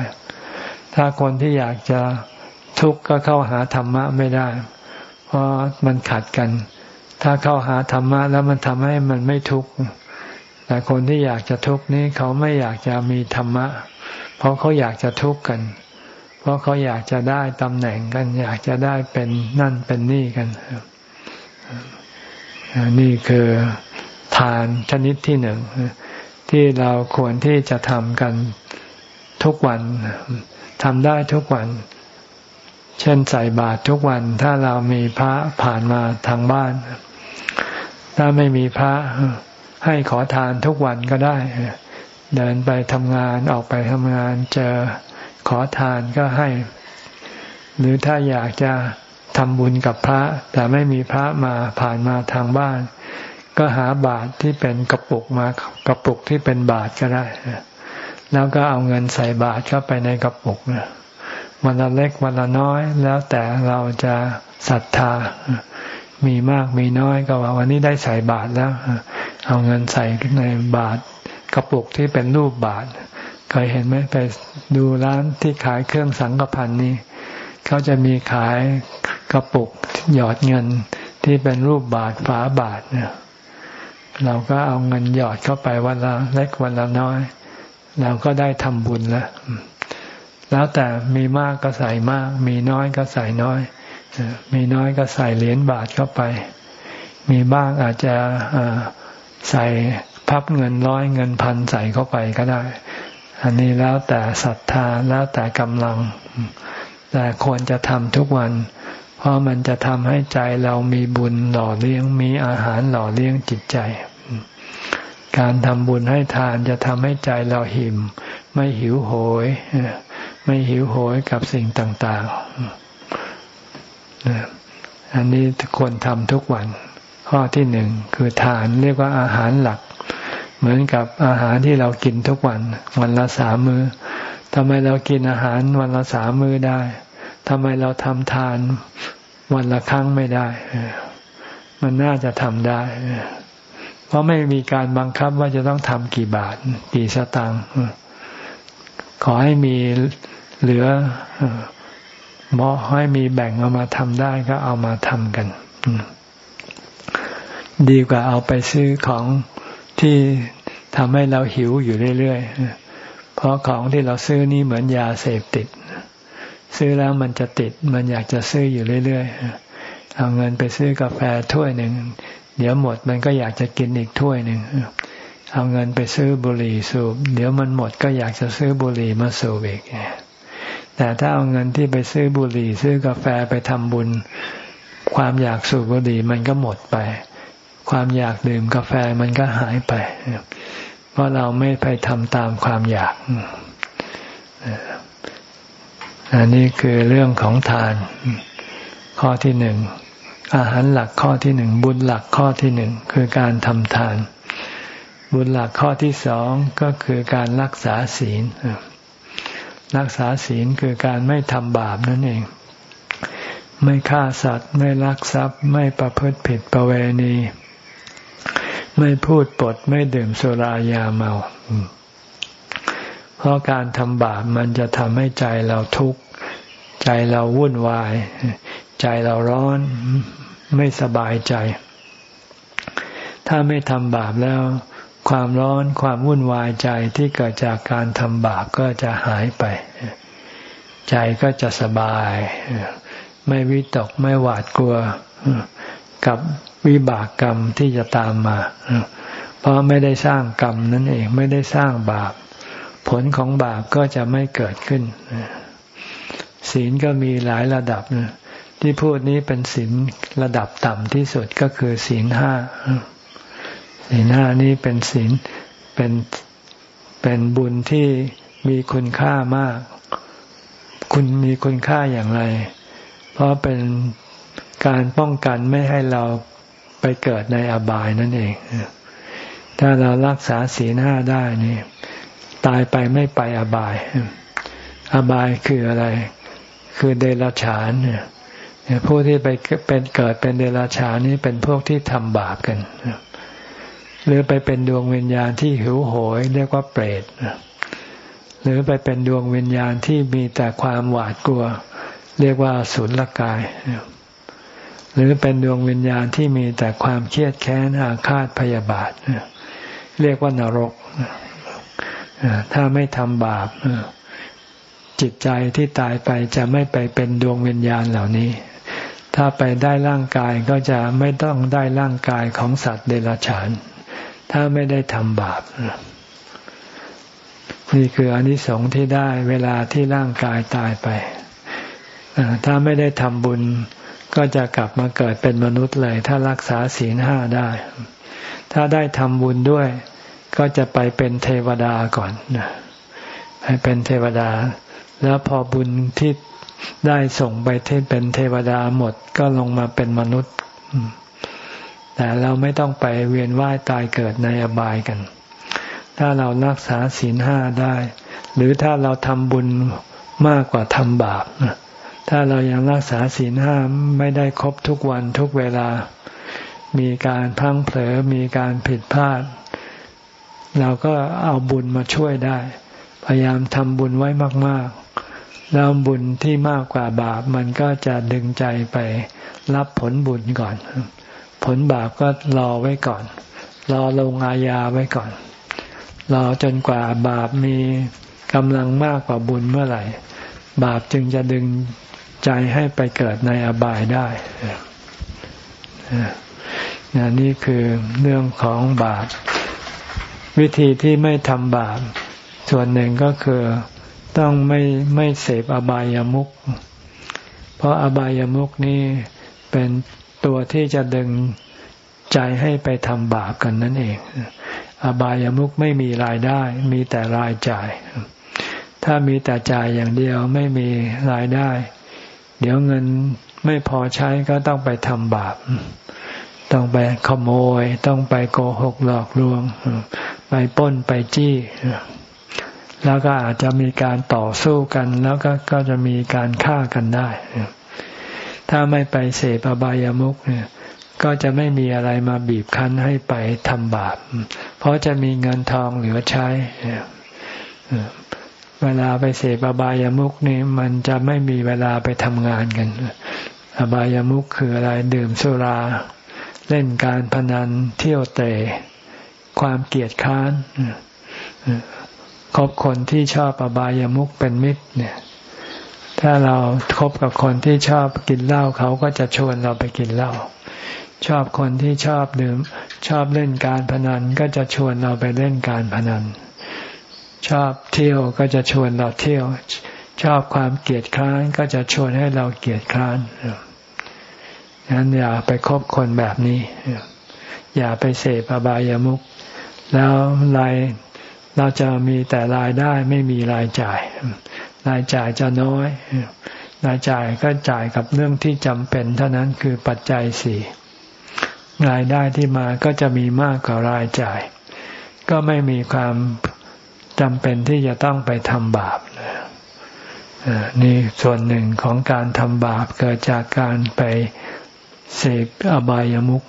ถ้าคนที่อยากจะทุกข์ก็เข้าหาธรรมะไม่ได้ เพราะมันขัดกัน ถ้าเข้าหาธรรมะแล้วมันทำให้มันไม่ทุกข์แต่คนที่อยากจะทุกข์นี้เขาไม่อยากจะมีธรรมะ เพราะเขาอยากจะทุกข์กัน เพราะเขาอยากจะได้ตำแหน่งกัน อยากจะได้เป็นนั่นเป็นนี่กัน นี่คือทานชนิดที่หนึ่งที่เราควรที่จะทำกันทุกวันทำได้ทุกวัน เช่นใส่บาตรทุกวัน ถ้าเรามีพระผ่านมาทางบ้าน ถ้าไม่มีพระให้ขอทานทุกวันก็ได้ เดินไปทำงานออกไปทำงานเจอขอทานก็ให้ หรือถ้าอยากจะ ทำบุญกับพระ แต่ไม่มีพระมาผ่านมาทางบ้าน ก็หาบาตรที่เป็นกระปุกมากระปุกที่เป็นบาตรก็ได้ แล้วก็เอาเงินใส่บาตรเข้าไปในกระปุกวันละเล็กวันละน้อย แล้วแต่เราจะศรัทธา มีมากมีน้อยก็ว่า วันนี้ได้ใส่บาตรแล้ว เอาเงินใส่ในบาตรกระปุกที่เป็นรูปบาตรเคยเห็นไหมไปดูร้านที่ขายเครื่องสังกพันนี่ เขาจะมีขายกระปุกหยอดเงินที่เป็นรูปบาทฝาบาทเนี่ยเราก็เอาเงินหยอดเข้าไปวันละเล็กวันละน้อย เราก็ได้ทำบุญแล้วแล้วแต่มีมากก็ใส่มาก มีน้อยก็ใส่น้อย มีน้อยก็ใส่เหรียญบาทเข้าไป มีบ้างอาจจะใส่พับเงินร้อยเงินพันใส่เข้าไปก็ได้ อันนี้แล้วแต่ศรัทธาแล้วแต่กำลัง แต่ควรจะทำทุกวัน เพราะมันจะทำให้ใจเรามีบุญหล่อเลี้ยงมีอาหารหล่อเลี้ยงจิตใจ การทำบุญให้ทานจะทำให้ใจเราหิมไม่หิวโหย ไม่หิวโหยกับสิ่งต่างๆ อันนี้ควรทำทุกวัน ข้อที่หนึ่งคือทานเรียกว่าอาหารหลัก เหมือนกับอาหารที่เรากินทุกวัน วันละสามมือ้อ ทำไมเรากินอาหารวันละสามมื้อได้ทำไมเราทำทานวันละครั้งไม่ได้ มันน่าจะทำได้ เพราะไม่มีการบังคับว่าจะต้องทำกี่บาท กี่สตางค์ขอให้มีเหลือเหมาะให้มีแบ่งเอามาทำได้ก็เอามาทำกันดีกว่าเอาไปซื้อของที่ทำให้เราหิวอยู่เรื่อยๆ เพราะของที่เราซื้อนี่เหมือนยาเสพติด ซื้อแล้วมันจะติด มันอยากจะซื้ออยู่เรื่อยๆเอาเงินไปซื้อกาแฟถ้วยหนึ่งเดี๋ยวหมดมันก็อยากจะกินอีกถ้วยหนึ่งเอาเงินไปซื้อบุหรี่สูบ เดี๋ยวมันหมดก็อยากจะซื้อบุหรี่มาสูบอีกแต่ถ้าเอาเงินที่ไปซื้อบุหรี่ ซื้อกาแฟไปทำบุญ ความอยากสูบบุหรี่มันก็หมดไป ความอยากดื่มกาแฟมันก็หายไป เพราะเราไม่ไปทำตามความอยาก อันนี้คือเรื่องของทาน ข้อที่หนึ่ง อาหารหลักข้อที่หนึ่ง บุญหลักข้อที่หนึ่ง คือการทำทาน บุญหลักข้อที่สองก็คือการรักษาศีล รักษาศีลคือการไม่ทำบาปนั่นเอง ไม่ฆ่าสัตว์ ไม่ลักทรัพย์ ไม่ประพฤติผิดประเวณีไไม่พูดปดไม่ดื่มสุรายาเมา เพราะการทำบาปมันจะทำให้ใจเราทุกข์ ใจเราวุ่นวาย ใจเราร้อนไม่สบายใจ ถ้าไม่ทำบาปแล้ว ความร้อนความวุ่นวายใจที่เกิดจากการทำบาปก็จะหายไป ใจก็จะสบาย ไม่วิตกไม่หวาดกลัวกับ วิบากกรรมที่จะตามมา เพราะไม่ได้สร้างกรรมนั่นเองไม่ได้สร้างบาป ผลของบาปก็จะไม่เกิดขึ้น ศีลก็มีหลายระดับ ที่พูดนี้เป็นศีลระดับต่ำที่สุดก็คือศีลห้าศีลห้านี้เป็นศีลเป็นเป็นบุญที่มีคุณค่ามาก คุณมีคุณค่าอย่างไร เพราะเป็นการป้องกันไม่ให้เรา ไปเกิดในอบายนั่นเอง ถ้าเรารักษาศีลห้าได้นี่ ตายไปไม่ไปอบาย อบายคืออะไร คือเดรัจฉานเนี่ยผู้ที่ไปเป็นเกิดเป็นเดรัจฉานนี่เป็นพวกที่ทำบาปกัน หรือไปเป็นดวงวิญญาณที่หิวโหย เรียกว่าเปรตหรือไปเป็นดวงวิญญาณที่มีแต่ความหวาดกลัว เรียกว่าสุลกาย หรือเป็นดวงวิญญาณที่มีแต่ความเครียดแค้นอาฆาตพยาบาทเรียกว่านรกถ้าไม่ทำบาปจิตใจที่ตายไปจะไม่ไปเป็นดวงวิญญาณเหล่านี้ ถ้าไปได้ร่างกายก็จะไม่ต้องได้ร่างกายของสัตว์เดรัจฉาน ถ้าไม่ได้ทำบาปนี่คืออนิสงส์ที่ได้เวลาที่ร่างกายตายไป ถ้าไม่ได้ทำบุญ ก็จะกลับมาเกิดเป็นมนุษย์เลย ถ้ารักษาศีลห้าได้ ถ้าได้ทำบุญด้วย ก็จะไปเป็นเทวดาก่อนนะให้เป็นเทวดา แล้วพอบุญที่ได้ส่งไปที่เป็นเทวดาหมดก็ลงมาเป็นมนุษย์ แต่เราไม่ต้องไปเวียนว่ายตายเกิดในอบายกัน ถ้าเรารักษาศีลห้าได้ หรือถ้าเราทำบุญมากกว่าทำบาป ถ้าเรายังรักษาศีลห้าไม่ได้ครบทุกวันทุกเวลา มีการพังเผลอมีการผิดพลาด เราก็เอาบุญมาช่วยได้ พยายามทำบุญไว้มาก ๆ แล้วบุญที่มากกว่าบาปมันก็จะดึงใจไปรับผลบุญก่อน ผลบาปก็รอไว้ก่อน รอลงอาญาไว้ก่อน รอจนกว่าบาปมีกำลังมากกว่าบุญเมื่อไหร่ บาปจึงจะดึง ใจให้ไปเกิดในอบายได้นี่คือเรื่องของบาป วิธีที่ไม่ทำบาป ส่วนหนึ่งก็คือต้องไม่ไม่เสพอบายามุข เพราะอบายามุขนี่เป็นตัวที่จะดึงใจให้ไปทำบาปกันนั่นเอง อบายามุขไม่มีรายได้ มีแต่รายจ่าย ถ้ามีแต่จ่ายอย่างเดียวไม่มีรายได้ เดี๋ยวเงินไม่พอใช้ก็ต้องไปทำบาป ต้องไปขโมย ต้องไปโกหกหลอกลวง ไปป้นไปจี้ แล้วก็อาจจะมีการต่อสู้กัน แล้วก็ก็จะมีการฆ่ากันได้ ถ้าไม่ไปเสพอบายามุกเนี่ยก็จะไม่มีอะไรมาบีบคั้นให้ไปทำบาป เพราะจะมีเงินทองเหลือใช้ เวลาไปเสพอบายามุกนี่มันจะไม่มีเวลาไปทำงานกัน อบายามุกคืออะไรดื่มสุรา เล่นการพนันเที่ยวเตะความเกลียดค้านคบคนที่ชอบอบายามุกเป็นมิตรเนี่ย ถ้าเราคบกับคนที่ชอบกินเหล้าเขาก็จะชวนเราไปกินเหล้าชอบคนที่ชอบดื่ม ชอบเล่นการพนันก็จะชวนเราไปเล่นการพนัน ชอบเที่ยวก็จะชวนเราเที่ยว ชอบความเกลียดคร้านก็จะชวนให้เราเกลียดคร้านงั้นอย่าไปคบคนแบบนี้ อย่าไปเสพอบายามุขแล้วรายเราจะมีแต่รายได้ไม่มีรายจ่าย รายจ่ายจะน้อย รายจ่ายก็จ่ายกับเรื่องที่จำเป็นเท่านั้นคือปัจจัยสี่รายได้ที่มาก็จะมีมากกว่ารายจ่าย ก็ไม่มีความ จำเป็นที่จะต้องไปทำบาปนี่ส่วนหนึ่งของการทำบาปเกิดจากการไปเสพอบายามุข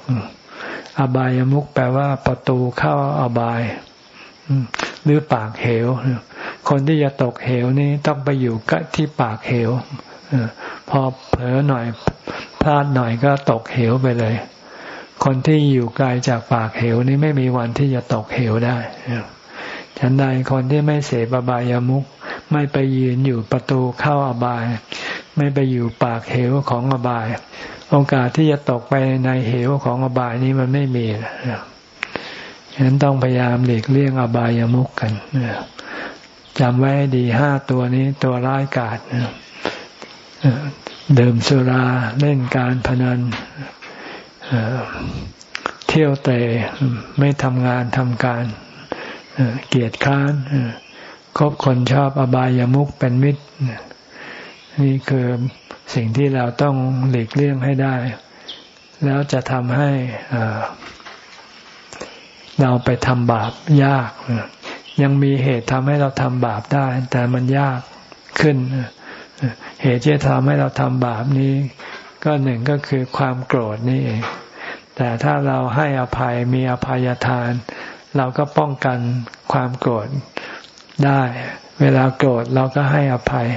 อบายามุขแปลว่าประตูเข้าอบาย หรือปากเหว คนที่จะตกเหวนี่ต้องไปอยู่กที่ปากเหวพอเผลอหน่อยพลาดหน่อยก็ตกเหวไปเลย คนที่อยู่ไกลจากปากเหวนี่ไม่มีวันที่จะตกเหวได้ ฉันใดคนที่ไม่เสพอบายามุขไม่ไปยืนอยู่ประตูเข้าอบาย ไม่ไปอยู่ปากเหวของอบาย โอกาสที่จะตกไปในเหวของอบายนี้มันไม่มีฉะนั้นต้องพยายามหลีกเลี่ยงอบายามุขกันจำไว้ดีห้าตัวนี้ตัวร้ายกาจดื่มสุราเล่นการพนันเที่ยวเตะไม่ทำงานทำการ เกียรติค้านคบคนชอบอบายามุขเป็นมิตรนี่คือสิ่งที่เราต้องหลีกเลี่ยงให้ได้ แล้วจะทำให้เราไปทำบาปยาก ยังมีเหตุทำให้เราทำบาปได้ แต่มันยากขึ้น เหตุที่ทำให้เราทำบาปนี้ ก็หนึ่งก็คือความโกรธนี่เอง แต่ถ้าเราให้อภัยมีอภัยทาน เราก็ป้องกันความโกรธได้ เวลาโกรธเราก็ให้อภัย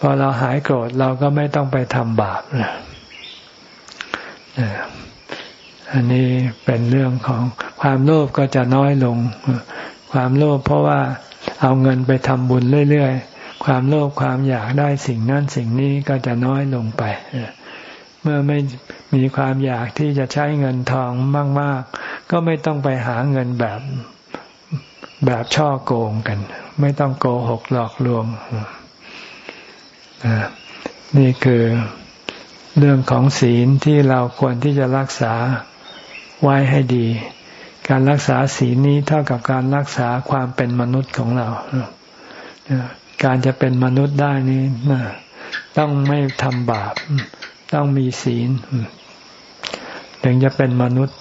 พอเราหายโกรธเราก็ไม่ต้องไปทำบาปนะอันนี้เป็นเรื่องของความโลภก็จะน้อยลง ความโลภเพราะว่าเอาเงินไปทำบุญเรื่อยๆ ความโลภความอยากได้สิ่งนั้นสิ่งนี้ก็จะน้อยลงไปเมื่อไม่มีความอยากที่จะใช้เงินทองมากๆ ก็ไม่ต้องไปหาเงินแบบแบบช่อโกงกัน ไม่ต้องโกหกหลอกลวง นี่คือเรื่องของศีลที่เราควรที่จะรักษาไว้ให้ดี การรักษาศีลนี้เท่ากับการรักษาความเป็นมนุษย์ของเรา การจะเป็นมนุษย์ได้นี้ต้องไม่ทำบาป ต้องมีศีล ถึงจะเป็นมนุษย์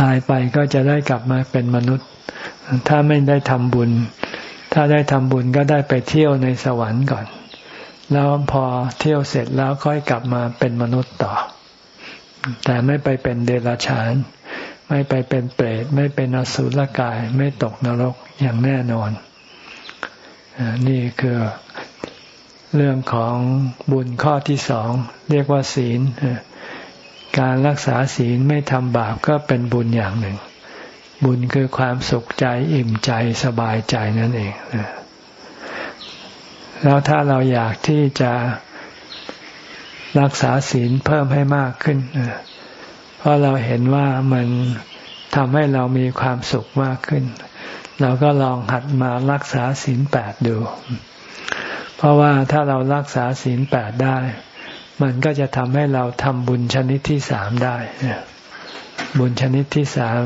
ตายไปก็จะได้กลับมาเป็นมนุษย์ ถ้าไม่ได้ทำบุญ ถ้าได้ทำบุญก็ได้ไปเที่ยวในสวรรค์ก่อน แล้วพอเที่ยวเสร็จแล้วค่อยกลับมาเป็นมนุษย์ต่อ แต่ไม่ไปเป็นเดรัจฉาน ไม่ไปเป็นเปรต ไม่เป็นอสุรกาย ไม่ตกนรกอย่างแน่นอน นี่คือเรื่องของบุญข้อที่สอง เรียกว่าศีล การรักษาศีลไม่ทำบาปก็เป็นบุญอย่างหนึ่ง บุญคือความสุขใจอิ่มใจสบายใจนั่นเองแล้วถ้าเราอยากที่จะรักษาศีลเพิ่มให้มากขึ้นเพราะเราเห็นว่ามันทำให้เรามีความสุขมากขึ้น เราก็ลองหัดมารักษาศีลแปดดู เพราะว่าถ้าเรารักษาศีลแปดได้ มันก็จะทำให้เราทำบุญชนิดที่สามได้ บุญชนิดที่สาม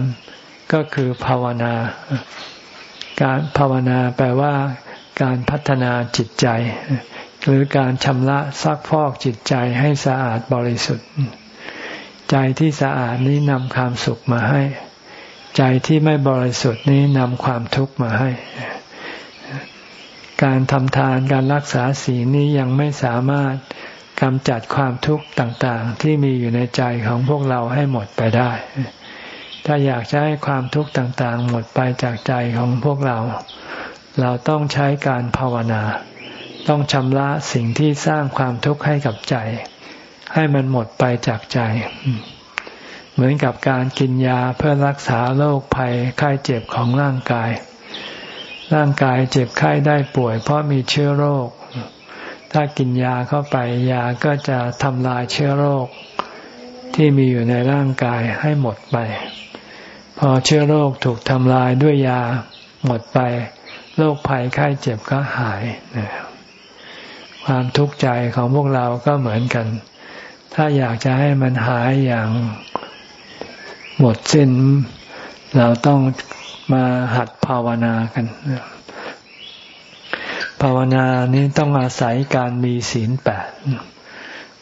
ก็คือภาวนา การภาวนาแปลว่า การพัฒนาจิตใจ หรือการชำระซักพอกจิตใจให้สะอาดบริสุทธิ์ ใจที่สะอาดนี้นำความสุขมาให้ ใจที่ไม่บริสุทธิ์นี้นำความทุกข์มาให้การทำทานการรักษาศีลนี้ยังไม่สามารถ กำจัดความทุกข์ต่างๆ ที่มีอยู่ในใจของพวกเราให้หมดไปได้ ถ้าอยากจะให้ความทุกข์ต่างๆ หมดไปจากใจของพวกเรา เราต้องใช้การภาวนา ต้องชำระสิ่งที่สร้างความทุกข์ให้กับใจ ให้มันหมดไปจากใจ เหมือนกับการกินยาเพื่อรักษาโรคภัยไข้เจ็บของร่างกาย ร่างกายเจ็บไข้ได้ป่วย เพราะมีเชื้อโรค ถ้ากินยาเข้าไป ยาก็จะทำลายเชื้อโรค ที่มีอยู่ในร่างกายให้หมดไป พอเชื้อโรคถูกทำลายด้วยยาหมดไป โรคภัยไข้เจ็บก็หายความทุกข์ใจของพวกเราก็เหมือนกัน ถ้าอยากจะให้มันหายอย่างหมดสิ้น เราต้องมาหัดภาวนากัน ภาวนานี้ต้องอาศัยการมีศีลแปด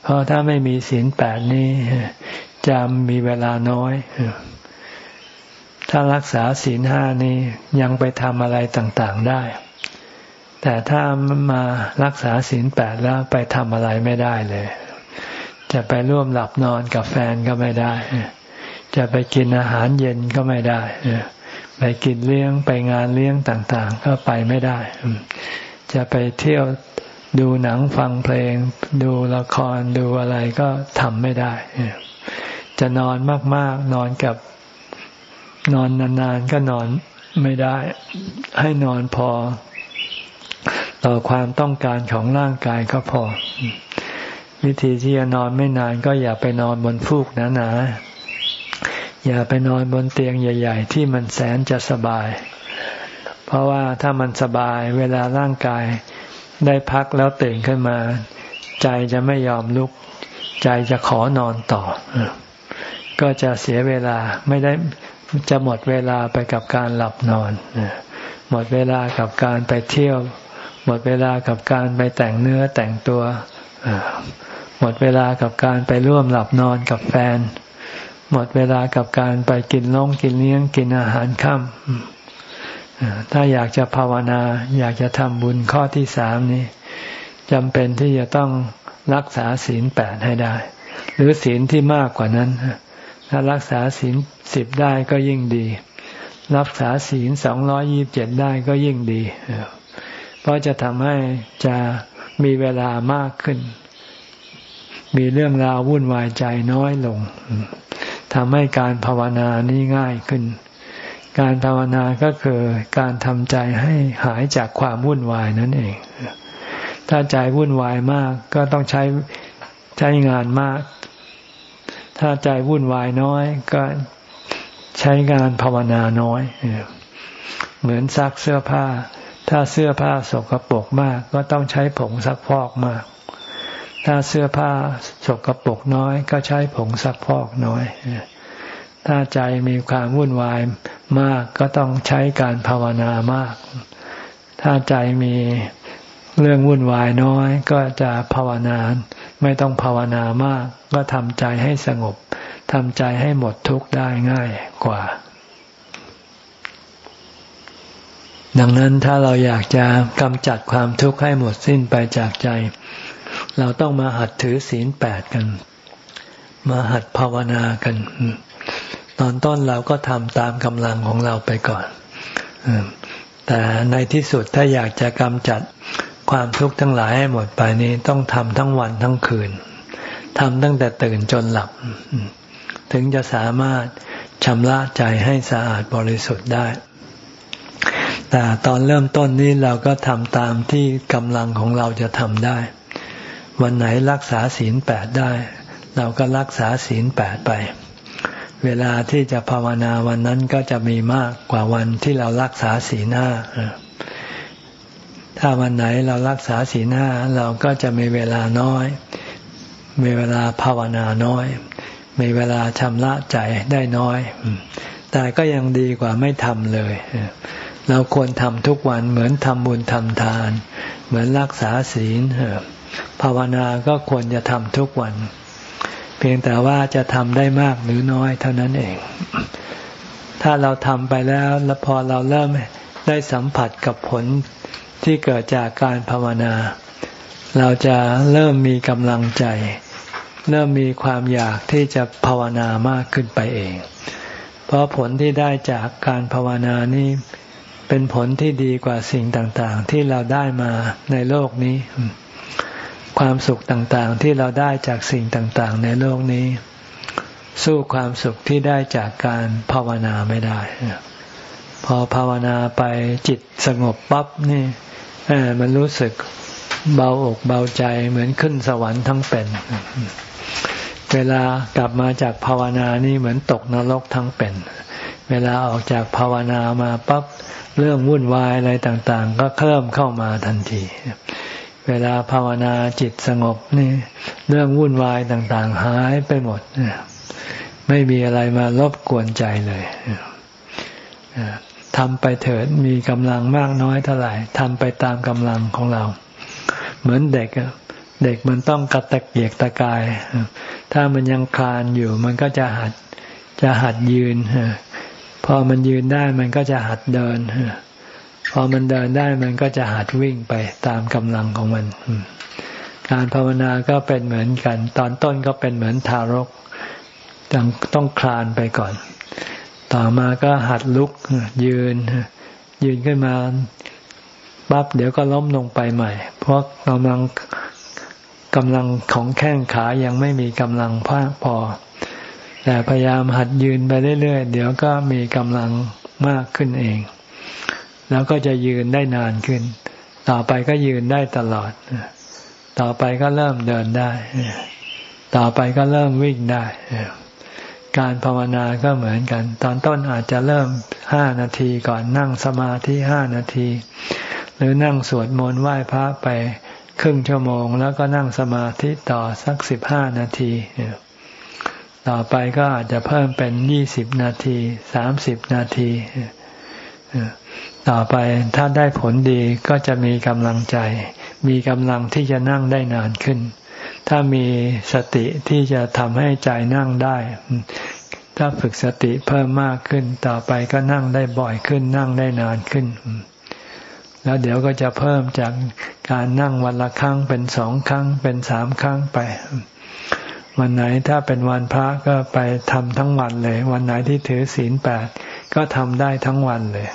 เพราะถ้าไม่มีศีลแปดนี้จะมีเวลาน้อย ถ้ารักษาศีลห้านี้ยังไปทำอะไรต่างๆได้ แต่ถ้ามารักษาศีลแปดแล้วไปทำอะไรไม่ได้เลย จะไปร่วมหลับนอนกับแฟนก็ไม่ได้ จะไปกินอาหารเย็นก็ไม่ได้ไปกินเลี้ยงไปงานเลี้ยงต่างๆ ก็ไปไม่ได้ จะไปเที่ยวดูหนังฟังเพลง ดูละครดูอะไรก็ทำไม่ได้ จะนอนมาก ๆ นอนกับนอนนาน ๆ ก็นอนไม่ได้ ให้นอนพอ ต่อความต้องการของร่างกายก็พอ วิธีที่จะนอนไม่นานก็อย่าไปนอนบนฟูกหนาๆอย่าไปนอนบนเตียงใหญ่ ๆ ที่มันแสนจะสบาย เพราะว่าถ้ามันสบายเวลาร่างกายได้พักแล้วตื่นขึ้นมา ใจจะไม่ยอมลุก ใจจะขอนอนต่อ ก็จะเสียเวลาไม่ได้จะหมดเวลาไปกับการหลับนอน หมดเวลากับการไปเที่ยว หมดเวลากับการไปแต่งเนื้อแต่งตัวหมดเวลากับการไปร่วมหลับนอนกับแฟน หมดเวลากับการไปกินล้งกินเลี้ยงกินอาหารค่ำ ถ้าอยากจะภาวนา อยากจะทำบุญข้อที่สามนี้จำเป็นที่จะต้องรักษาศีลแปดให้ได้ หรือศีลที่มากกว่านั้น ถ้ารักษาศีลสิบได้ก็ยิ่งดี รักษาศีลสองร้อยี่บเจ็ดได้ก็ยิ่งดี เพราะจะทำให้จะมีเวลามากขึ้น มีเรื่องราววุ่นวายใจน้อยลงทำให้การภาวนานี้ง่ายขึ้น การภาวนาก็คือการทำใจให้หายจากความวุ่นวายนั่นเอง ถ้าใจวุ่นวายมากก็ต้องใช้ใช้งานมาก ถ้าใจวุ่นวายน้อย ก็ใช้งานภาวนาน้อย เหมือนซักเสื้อผ้า ถ้าเสื้อผ้าสกปรกมาก ก็ต้องใช้ผงซักฟอกมาก ถ้าเสื้อผ้าสกปรกน้อย ก็ใช้ผงซักฟอกน้อย ถ้าใจมีความวุ่นวายมากก็ต้องใช้การภาวนามาก ถ้าใจมีเรื่องวุ่นวายน้อยก็จะภาวนาไม่ต้องภาวนามาก ก็ทำใจให้สงบทำใจให้หมดทุกข์ได้ง่ายกว่า ดังนั้นถ้าเราอยากจะกำจัดความทุกข์ให้หมดสิ้นไปจากใจ เราต้องมาหัดถือศีลแปดกัน มาหัดภาวนากัน ตอนต้นเราก็ทำตามกำลังของเราไปก่อนแต่ในที่สุดถ้าอยากจะกำจัดความทุกข์ทั้งหลายให้หมดไปนี้ต้องทำทั้งวันทั้งคืนทำตั้งแต่ตื่นจนหลับ ถึงจะสามารถชำระใจให้สะอาดบริสุทธิ์ได้ แต่ตอนเริ่มต้นนี้เราก็ทำตามที่กำลังของเราจะทำได้ วันไหนรักษาศีลแปดได้ เราก็รักษาศีลแปดไป เวลาที่จะภาวนาวันนั้นก็จะมีมากกว่าวันที่เรารักษาศีลห้า ถ้าวันไหนเรารักษาศีลห้าเราก็จะมีเวลาน้อย มีเวลาภาวนาน้อย มีเวลาชำระใจได้น้อย แต่ก็ยังดีกว่าไม่ทำเลย เราควรทำทุกวันเหมือนทำบุญทำทาน เหมือนรักษาศีลภาวนาก็ควรจะทำทุกวัน เพียงแต่ว่าจะทำได้มากหรือน้อยเท่านั้นเอง ถ้าเราทำไปแล้วแล้วพอเราเริ่มได้สัมผัสกับผลที่เกิดจากการภาวนา เราจะเริ่มมีกำลังใจ เริ่มมีความอยากที่จะภาวนามากขึ้นไปเอง เพราะผลที่ได้จากการภาวนานี้เป็นผลที่ดีกว่าสิ่งต่างๆ ที่เราได้มาในโลกนี้ ความสุขต่างๆที่เราได้จากสิ่งต่างๆ ในโลกนี้ สู้ความสุขที่ได้จากการภาวนาไม่ได้ พอภาวนาไปจิตสงบปั๊บนี่มันรู้สึกเบาอกเบาใจเหมือนขึ้นสวรรค์ทั้งเป็น เวลากลับมาจากภาวนานี่เหมือนตกนรกทั้งเป็น เวลาออกจากภาวนามาปั๊บเรื่องวุ่นวายอะไรต่างๆ ก็เพิ่มเข้ามาทันที เวลาภาวนาจิตสงบนี่ เรื่องวุ่นวายต่างๆ หายไปหมด ไม่มีอะไรมารบกวนใจเลยทำไปเถิดมีกำลังมากน้อยเท่าไหร่ทำไปตามกำลังของเรา เหมือนเด็กเด็กมันต้องกระตะเกียกตะกาย ถ้ามันยังคลานอยู่ มันก็จะหัดจะหัดยืนพอมันยืนได้มันก็จะหัดเดิน พอมันเดินได้มันก็จะหัดวิ่งไปตามกำลังของมัน การภาวนาก็เป็นเหมือนกัน ตอนต้นก็เป็นเหมือนทารกต้องต้องคลานไปก่อน ต่อมาก็หัดลุกยืน ยืนขึ้นมาปั๊บเดี๋ยวก็ล้มลงไปใหม่ เพราะกำลังกำลังของแข้งขายังไม่มีกำลังพาพอแต่พยายามหัดยืนไปเรื่อยๆ เดี๋ยวก็มีกำลังมากขึ้นเอง แล้วก็จะยืนได้นานขึ้น ต่อไปก็ยืนได้ตลอด ต่อไปก็เริ่มเดินได้ ต่อไปก็เริ่มวิ่งได้ การภาวนาก็เหมือนกัน ตอนต้นอาจจะเริ่มห้านาทีก่อนนั่งสมาธิห้านาที หรือนั่งสวดมนต์ไหว้พระไปครึ่งชั่วโมง แล้วก็นั่งสมาธิต่อสักสิบห้านาที ต่อไปก็อาจจะเพิ่มเป็นยี่สิบนาทีสามสิบนาที ต่อไปถ้าได้ผลดีก็จะมีกำลังใจ มีกำลังที่จะนั่งได้นานขึ้น ถ้ามีสติที่จะทำให้ใจนั่งได้ ถ้าฝึกสติเพิ่มมากขึ้น ต่อไปก็นั่งได้บ่อยขึ้น นั่งได้นานขึ้น แล้วเดี๋ยวก็จะเพิ่มจากการนั่งวันละครั้งเป็นสองครั้ง เป็นสามครั้งไปวันไหนถ้าเป็นวันพระก็ไปทำทั้งวันเลย วันไหนที่ถือศีลแปดก็ทำได้ทั้งวันเลย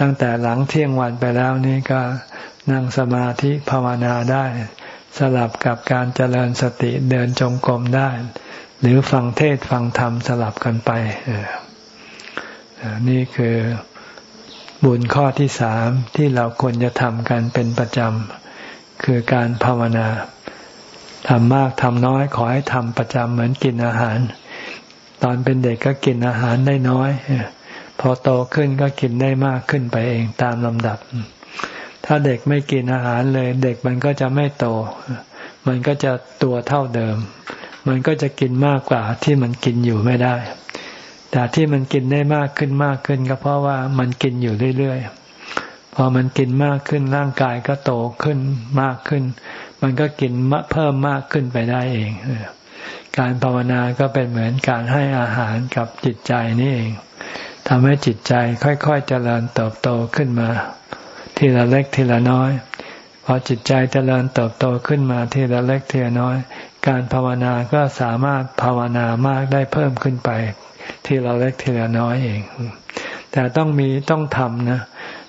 ตั้งแต่หลังเที่ยงวันไปแล้วนี่ก็นั่งสมาธิภาวนาได้ สลับกับการเจริญสติเดินจงกรมได้ หรือฟังเทศฟังธรรมสลับกันไปนี่คือบุญข้อที่สามที่เราควรจะทำกันเป็นประจำคือการภาวนาทำมากทำน้อยขอให้ทำประจำเหมือนกินอาหาร ตอนเป็นเด็กก็กินอาหารได้น้อย อโตขึ้นก็กินได้มากขึ้นไปเองตามลำดับ ถ้าเด็กไม่กินอาหารเลย เด็กมันก็จะไม่โต มันก็จะตัวเท่าเดิม มันก็จะกินมากกว่าที่มันกินอยู่ไม่ได้ แต่ที่มันกินได้มากขึ้นมากขึ้น ก็เพราะว่ามันกินอยู่เรื่อยๆ พอมันกินมากขึ้นร่างกายก็โตขึ้นมากขึ้น มันก็กินเพิ่มมากขึ้นไปได้เองการภาวนาก็เป็นเหมือนการให้อาหารกับจิตใจนี่เอง ทำให้จิตใจค่อยๆเจริญเติบโตขึ้นมา ทีละเล็กทีละน้อย พอจิตใจเจริญเติบโตขึ้นมาทีละเล็กทีละน้อย การภาวนาก็สามารถภาวนามากได้เพิ่มขึ้นไป ทีละเล็กทีละน้อยเอง แต่ต้องมีต้องทำนะ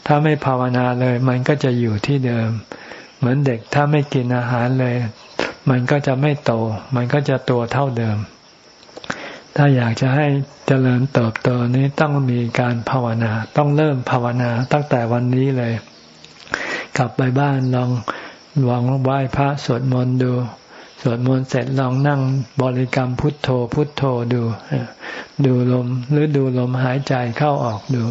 ถ้าไม่ภาวนาเลย มันก็จะอยู่ที่เดิม เหมือนเด็กถ้าไม่กินอาหารเลย มันก็จะไม่โต มันก็จะตัวเท่าเดิม ถ้าอยากจะให้เจริญเติบโตนี้ต้องมีการภาวนา ต้องเริ่มภาวนาตั้งแต่วันนี้เลย กลับไปบ้านลองลองไหว้พระสวดมนต์ดู สวดมนต์เสร็จลองนั่งบริกรรมพุทโธ พุทโธดู ดูลมหรือดูลมหายใจเข้าออกดู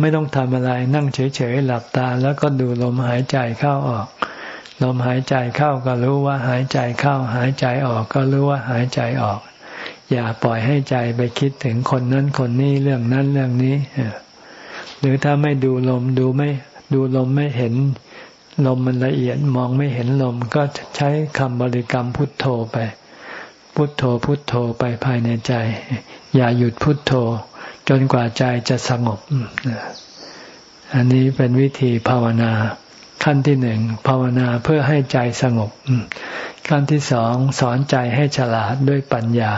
ไม่ต้องทำอะไรนั่งเฉยๆหลับตา แล้วก็ดูลมหายใจเข้าออกลมหายใจเข้าก็รู้ว่าหายใจเข้า หายใจออกก็รู้ว่าหายใจออก อย่าปล่อยให้ใจไปคิดถึงคนนั้นคนนี้เรื่องนั้นเรื่องนี้หรือถ้าไม่ดูลมดูไม่ดูลมไม่เห็น ลมมันละเอียดมองไม่เห็นลมก็ใช้คำบริกรรมพุทโธไป พุทโธพุทโธไปภายในใจ อย่าหยุดพุทโธ จนกว่าใจจะสงบอันนี้เป็นวิธีภาวนา ขั้นที่หนึ่งภาวนาเพื่อให้ใจสงบ ขั้นที่สองสอนใจให้ฉลาดด้วยปัญญา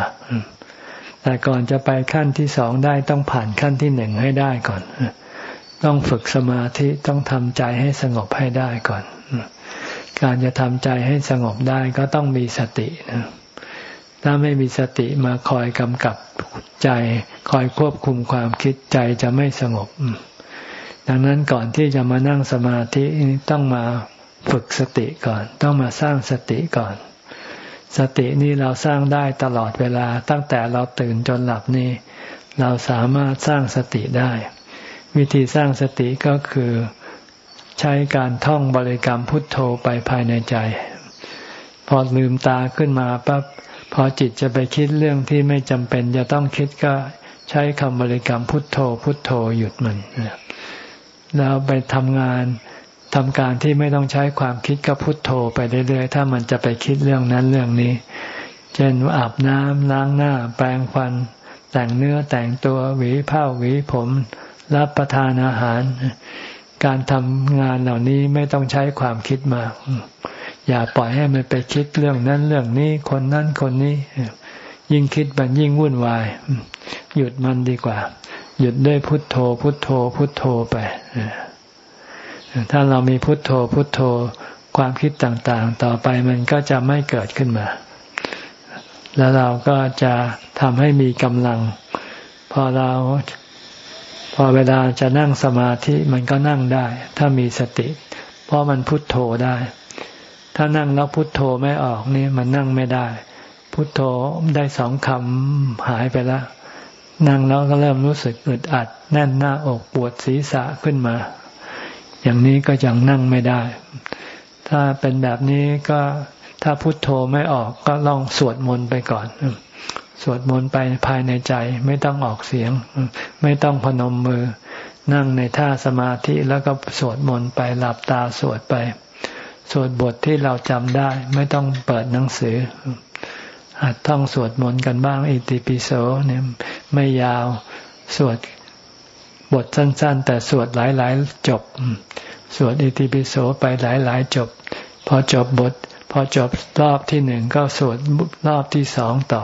แต่ก่อนจะไปขั้นที่สองได้ต้องผ่านขั้นที่หนึ่งให้ได้ก่อน ต้องฝึกสมาธิต้องทำใจให้สงบให้ได้ก่อน การจะทำใจให้สงบได้ก็ต้องมีสติถ้าไม่มีสติมาคอยกำกับใจ คอยควบคุมความคิดใจจะไม่สงบ ดังนั้นก่อนที่จะมานั่งสมาธิต้องมาฝึกสติก่อน ต้องมาสร้างสติก่อน สตินี้เราสร้างได้ตลอดเวลาตั้งแต่เราตื่นจนหลับนี่เราสามารถสร้างสติได้ วิธีสร้างสติก็คือใช้การท่องบริกรรมพุทโธไปภายในใจ พอลืมตาขึ้นมาปั๊บพอจิตจะไปคิดเรื่องที่ไม่จำเป็นจะต้องคิดก็ใช้คำบริกรรมพุทโธพุทโธหยุดมัน แล้วไปทำงานทำการที่ไม่ต้องใช้ความคิดก็พุทโธไปเรื่อยๆ ถ้ามันจะไปคิดเรื่องนั้นเรื่องนี้ เช่นอาบน้ำล้างหน้า แปรงฟัน แต่งเนื้อแต่งตัวหวีผ้าหวีผม รับประทานอาหาร การทำงานเหล่านี้ไม่ต้องใช้ความคิดมาก อย่าปล่อยให้มันไปคิดเรื่องนั้นเรื่องนี้ คนนั้นคนนี้ ยิ่งคิดมันยิ่งวุ่นวาย หยุดมันดีกว่า หยุดด้วยพุทโธ พุทโธ พุทโธไปถ้าเรามีพุทโธ พุทโธ ความคิดต่างๆ ต่อไปมันก็จะไม่เกิดขึ้นมา แล้วเราก็จะทำให้มีกำลัง พอเราพอเวลาจะนั่งสมาธิมันก็นั่งได้ ถ้ามีสติ เพราะมันพุทโธได้ ถ้านั่งแล้วพุทโธไม่ออกนี่มันนั่งไม่ได้ พุทโธได้สองคำหายไปแล้ว นั่งแล้วก็เริ่มรู้สึกอึดอัด แน่นหน้าอกปวดศีรษะขึ้นมา อย่างนี้ก็ยังนั่งไม่ได้ ถ้าเป็นแบบนี้ก็ถ้าพุโทโธไม่ออกก็ลองสวดมนต์ไปก่อนสวดมนต์ไปภายในใจไม่ต้องออกเสียง ไม่ต้องพนมมือ นั่งในท่าสมาธิแล้วก็สวดมนต์ไปหลับตาสวดไป สวดบทที่เราจำได้ ไม่ต้องเปิดหนังสือ หัดท่องสวดมนต์กันบ้าง อิติปิโสเนี่ยไม่ยาวสวดบทสั้น ๆ แต่สวดหลายๆ จบ สวดอิติปิโสไปหลายๆ จบ พอจบบท พอจบรอบที่หนึ่งก็สวดรอบที่สองต่อ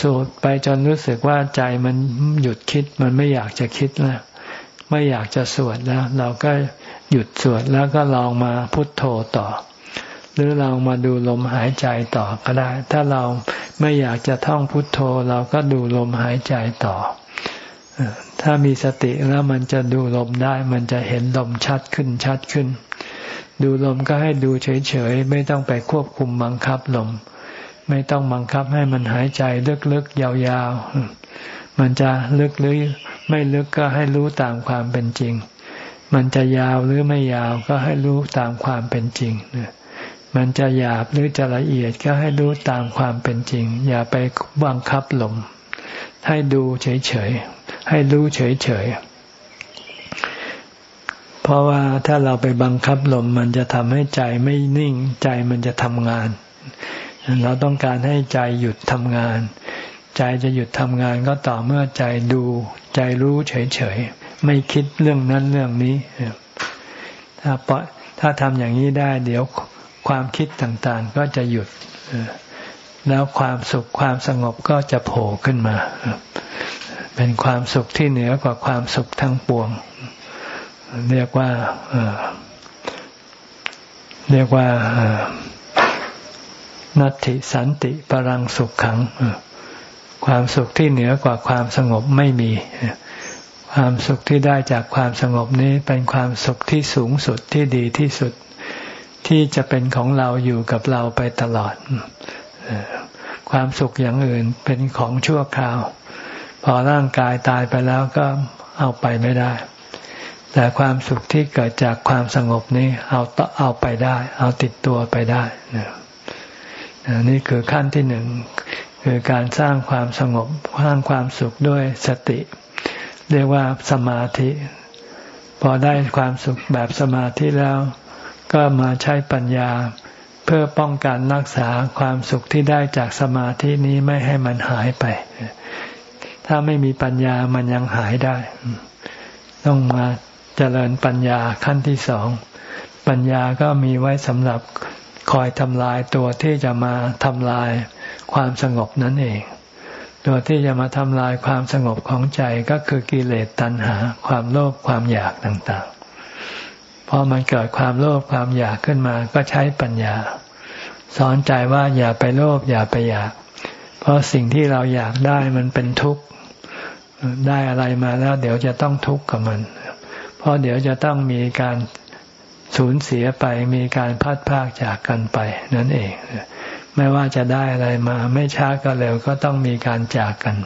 สวดไปจนรู้สึกว่าใจมันหยุดคิดมันไม่อยากจะคิดแล้วไม่อยากจะสวดแล้ว เราก็หยุดสวดแล้วก็ลองมาพุทโธต่อ หรือเรามาดูลมหายใจต่อก็ได้ ถ้าเราไม่อยากจะท่องพุทโธ เราก็ดูลมหายใจต่อ ถ้ามีสติแล้วมันจะดูลมได้ มันจะเห็นลมชัดขึ้นชัดขึ้น ดูลมก็ให้ดูเฉยๆ ไม่ต้องไปควบคุมบังคับลม ไม่ต้องบังคับให้มันหายใจลึกๆยาวๆ มันจะลึกหรือไม่ลึกก็ให้รู้ตามความเป็นจริง มันจะยาวหรือไม่ยาวก็ให้รู้ตามความเป็นจริง มันจะหยาบหรือจะละเอียดก็ให้รู้ตามความเป็นจริง อย่าไปบังคับลม ให้ดูเฉยๆ ให้รู้เฉยๆ เพราะว่าถ้าเราไปบังคับลม มันจะทำให้ใจไม่นิ่ง ใจมันจะทำงาน เราต้องการให้ใจหยุดทำงาน ใจจะหยุดทำงานก็ต่อเมื่อใจดู ใจรู้เฉยๆ ไม่คิดเรื่องนั้นเรื่องนี้ ถ้าปถ้าทำอย่างนี้ได้เดี๋ยว ความคิดต่างๆก็จะหยุด แล้วความสุขความสงบก็จะโผล่ขึ้นมา เป็นความสุขที่เหนือกว่าความสุขทั้งปวง เรียกว่าเรียกว่านัตติสันติปรังสุขขัง ความสุขที่เหนือกว่าความสงบไม่มี ความสุขที่ได้จากความสงบนี้เป็นความสุขที่สูงสุดที่ดีที่สุด ที่จะเป็นของเราอยู่กับเราไปตลอด ความสุขอย่างอื่นเป็นของชั่วคราว พอร่างกายตายไปแล้วก็เอาไปไม่ได้ แต่ความสุขที่เกิดจากความสงบนี้เอาเอาไปได้ เอาติดตัวไปได้นี่คือขั้นที่หนึ่งคือการสร้างความสงบสร้างความสุขด้วยสติ เรียกว่าสมาธิ พอได้ความสุขแบบสมาธิแล้ว ก็มาใช้ปัญญา เพื่อป้องกันรักษาความสุขที่ได้จากสมาธินี้ไม่ให้มันหายไป ถ้าไม่มีปัญญามันยังหายได้ ต้องมาเจริญปัญญาขั้นที่สอง ปัญญาก็มีไว้สำหรับคอยทำลายตัวที่จะมาทำลายความสงบนั่นเอง ตัวที่จะมาทำลายความสงบของใจก็คือกิเลสตัณหา ความโลภความอยากต่าง พอมันเกิดความโลภความอยากขึ้นมาก็ใช้ปัญญา สอนใจว่าอย่าไปโลภอย่าไปอยาก เพราะสิ่งที่เราอยากได้มันเป็นทุกข์ได้อะไรมาแล้ว เดี๋ยวจะต้องทุกข์กับมัน เพราะเดี๋ยวจะต้องมีการสูญเสียไปมีการพัดพากจากกันไปนั่นเอง ไม่ว่าจะได้อะไรมา ไม่ช้าก็เร็วก็ต้องมีการจากกัน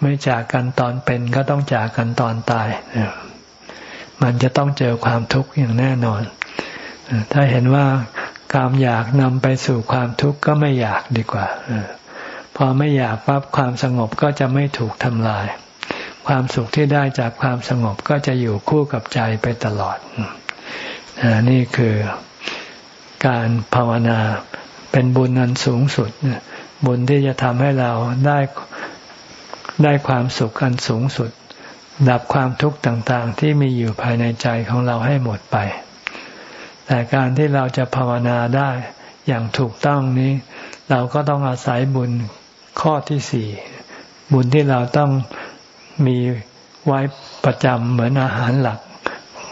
ไม่จากกันตอนเป็นก็ต้องจากกันตอนตาย มันจะต้องเจอความทุกข์อย่างแน่นอน ถ้าเห็นว่าความอยากนำไปสู่ความทุกข์ก็ไม่อยากดีกว่าพอไม่อยากปั๊บความสงบก็จะไม่ถูกทำลาย ความสุขที่ได้จากความสงบก็จะอยู่คู่กับใจไปตลอด นี่คือการภาวนาเป็นบุญนันสูงสุด บุญที่จะทำให้เราได้ได้ความสุขอันสูงสุด ดับความทุกข์ต่างๆ ที่มีอยู่ภายในใจของเราให้หมดไป แต่การที่เราจะภาวนาได้อย่างถูกต้องนี้ เราก็ต้องอาศัยบุญข้อที่สี่บุญที่เราต้องมีไว้ประจำเหมือนอาหารหลัก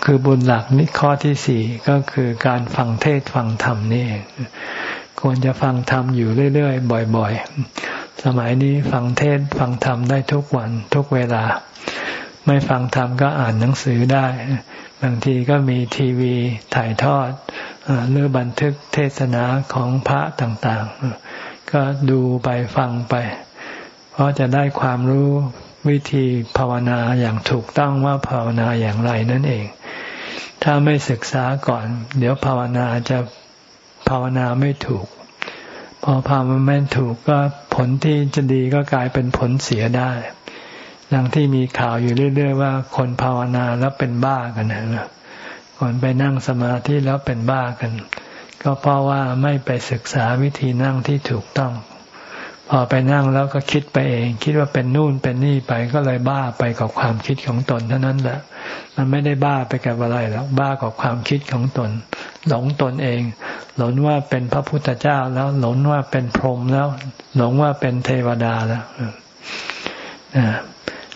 คือบุญหลักนี่ข้อที่สี่ก็คือการฟังเทศฟังธรรมนี่เองควรจะฟังธรรมอยู่เรื่อยๆ บ่อย ๆ สมัยนี้ฟังเทศฟังธรรมได้ทุกวันทุกเวลา ไม่ฟังธรรมก็อ่านหนังสือได้ บางทีก็มีทีวีถ่ายทอดหรือบันทึกเทศนาของพระต่างๆ ก็ดูไปฟังไป เพราะจะได้ความรู้วิธีภาวนาอย่างถูกต้องว่าภาวนาอย่างไรนั่นเอง ถ้าไม่ศึกษาก่อน เดี๋ยวภาวนาจะภาวนาไม่ถูก พอภาวนาไม่ถูกก็ผลที่จะดีก็กลายเป็นผลเสียได้ ดังที่มีข่าวอยู่เรื่อย ๆ ว่า คนภาวนาแล้วเป็นบ้ากันนะคนไปนั่งสมาธิแล้วเป็นบ้ากัน ก็เพราะว่าไม่ไปศึกษาวิธีนั่งที่ถูกต้อง พอไปนั่งแล้วก็คิดไปเอง คิดว่าเป็นนู่นเป็นนี่ไปก็เลยบ้าไปกับความคิดของตนเท่านั้นแหละ มันไม่ได้บ้าไปกับอะไรแล้วบ้ากับความคิดของตน หลงตนเอง หลงว่าเป็นพระพุทธเจ้าแล้ว หลงว่าเป็นพรหมแล้ว หลงว่าเป็นเทวดาแล้ว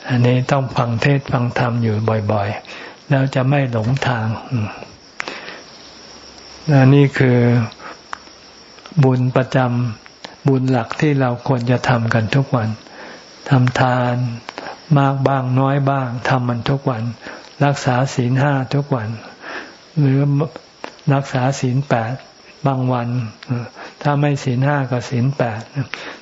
อันนี้ต้องฟังเทศฟังธรรมอยู่บ่อยๆ แล้วจะไม่หลงทางนนี่คือบุญประจำบุญหลักที่เราควรจะทำกันทุกวันทำทานมากบ้างน้อยบ้างทำมันทุกวัน รักษาศีลห้าทุกวัน หรือรักษาศีลแปดบางวัน ถ้าไม่ศีลห้าก็ศีลแปด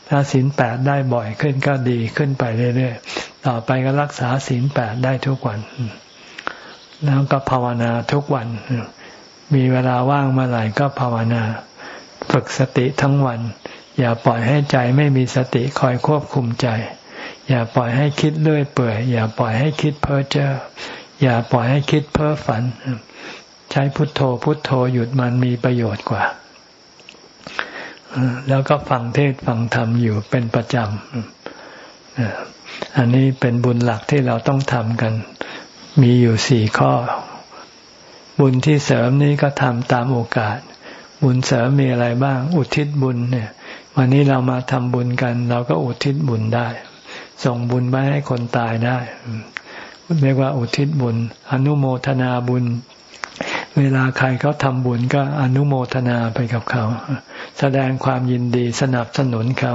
ถ้าศีลแปดได้บ่อยขึ้นก็ดีขึ้นไปเรื่อยๆ ต่อไปก็รักษาศีลแปดได้ทุกวัน แล้วก็ภาวนาทุกวัน มีเวลาว่างเมื่อไหร่ก็ภาวนา ฝึกสติทั้งวัน อย่าปล่อยให้ใจไม่มีสติคอยควบคุมใจ อย่าปล่อยให้คิดเลื่อยเปื่อย อย่าปล่อยให้คิดเพ้อเจ้ออย่าปล่อยให้คิดเพ้อฝัน ใช้พุทโธพุทโธหยุดมันมีประโยชน์กว่าแล้วก็ฟังเทศฟังธรรมอยู่เป็นประจำ อันนี้เป็นบุญหลักที่เราต้องทำกัน มีอยู่สี่ข้อ บุญที่เสริมนี้ก็ทำตามโอกาส บุญเสริมมีอะไรบ้าง อุทิศบุญเนี่ย วันนี้เรามาทำบุญกัน เราก็อุทิศบุญได้ ส่งบุญไปให้คนตายได้ เรียกว่าอุทิศบุญ อนุโมทนาบุญ เวลาใครเขาทำบุญก็อนุโมทนาไปกับเขา แสดงความยินดีสนับสนุนเขา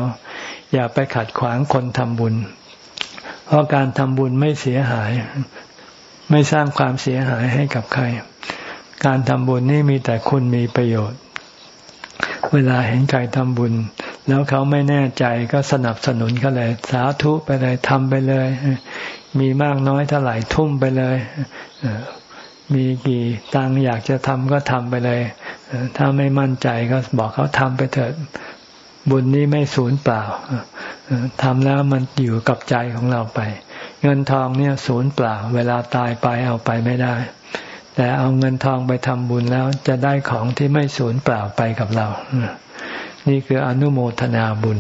อย่าไปขัดขวางคนทำบุญ เพราะการทำบุญไม่เสียหาย ไม่สร้างความเสียหายให้กับใคร การทำบุญนี่มีแต่คุณมีประโยชน์ เวลาเห็นใครทำบุญ แล้วเขาไม่แน่ใจก็สนับสนุนเขาเลย สาธุไปเลยทำไปเลย มีมากน้อยเท่าไหร่ทุ่มไปเลยมีกี่ตังอยากจะทำก็ทำไปเลย ถ้าไม่มั่นใจก็บอกเขาทำไปเถิด บุญนี้ไม่สูญเปล่าทำแล้วมันอยู่กับใจของเราไป เงินทองเนี่ยสูญเปล่า เวลาตายไปเอาไปไม่ได้ แต่เอาเงินทองไปทำบุญแล้วจะได้ของที่ไม่สูญเปล่าไปกับเรา นี่คืออนุโมทนาบุญ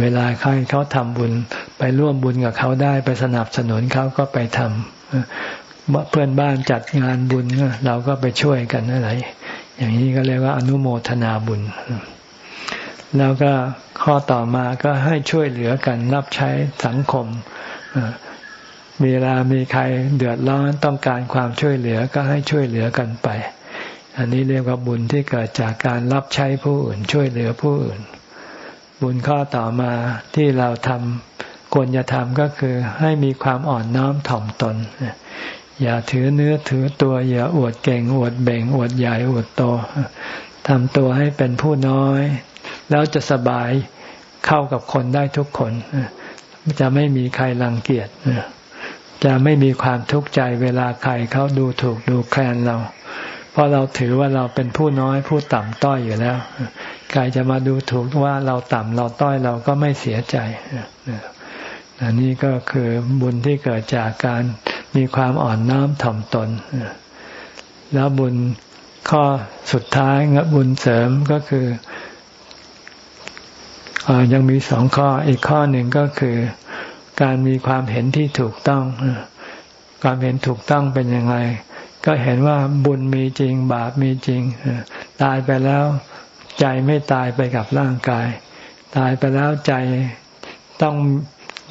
เวลาใครเขาทำบุญ ไปร่วมบุญกับเขาได้ไปสนับสนุนเขาก็ไปทำเพื่อนบ้านจัดงานบุญเราก็ไปช่วยกันอะไร อย่างนี้ก็เรียกว่าอนุโมทนาบุญ แล้วก็ข้อต่อมาก็ให้ช่วยเหลือกันรับใช้สังคมเวลามีใครเดือดร้อนต้องการความช่วยเหลือก็ให้ช่วยเหลือกันไป อันนี้เรียกว่าบุญที่เกิดจากการรับใช้ผู้อื่น ช่วยเหลือผู้อื่น บุญข้อต่อมาที่เราทำควรจะทำก็คือให้มีความอ่อนน้อมถ่อมตน อย่าถือเนื้อถือตัวอย่าอวดเก่งอวดเบ่งอวดใหญ่อวดโตทำตัวให้เป็นผู้น้อย แล้วจะสบายเข้ากับคนได้ทุกคน จะไม่มีใครรังเกียจจะไม่มีความทุกข์ใจเวลาใครเขาดูถูกดูแคลนเรา เพราะเราถือว่าเราเป็นผู้น้อยผู้ต่ำต้อยอยู่แล้วใครจะมาดูถูกว่าเราต่ำเราต้อยเราก็ไม่เสียใจอันนี้ก็คือบุญที่เกิดจากการมีความอ่อนน้อมถ่อมตน แล้วบุญข้อสุดท้ายบุญเสริมก็คืออ ยังมีสองข้ออีกข้อหนึ่งก็คือ การมีความเห็นที่ถูกต้อง ความเห็นถูกต้องเป็นยังไง ก็เห็นว่าบุญมีจริง บาปมีจริง ตายไปแล้วใจไม่ตายไปกับร่างกาย ตายไปแล้วใจต้อง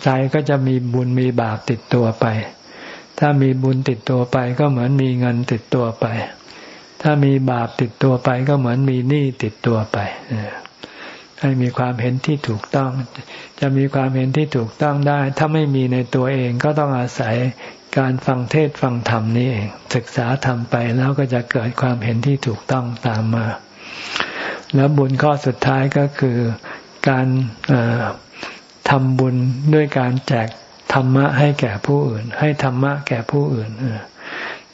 ใจก็จะมีบุญมีบาปติดตัวไป ถ้ามีบุญติดตัวไป ก็เหมือนมีเงินติดตัวไป ถ้ามีบาปติดตัวไป ก็เหมือนมีหนี้ติดตัวไป ให้มีความเห็นที่ถูกต้อง จะมีความเห็นที่ถูกต้องได้ ถ้าไม่มีในตัวเองก็ต้องอาศัยการฟังเทศฟังธรรมนี้เองศึกษาธรรมไปแล้วก็จะเกิดความเห็นที่ถูกต้องตามมา แล้วบุญข้อสุดท้ายก็คือการทำบุญด้วยการแจกธรรมะให้แก่ผู้อื่น ให้ธรรมะแก่ผู้อื่น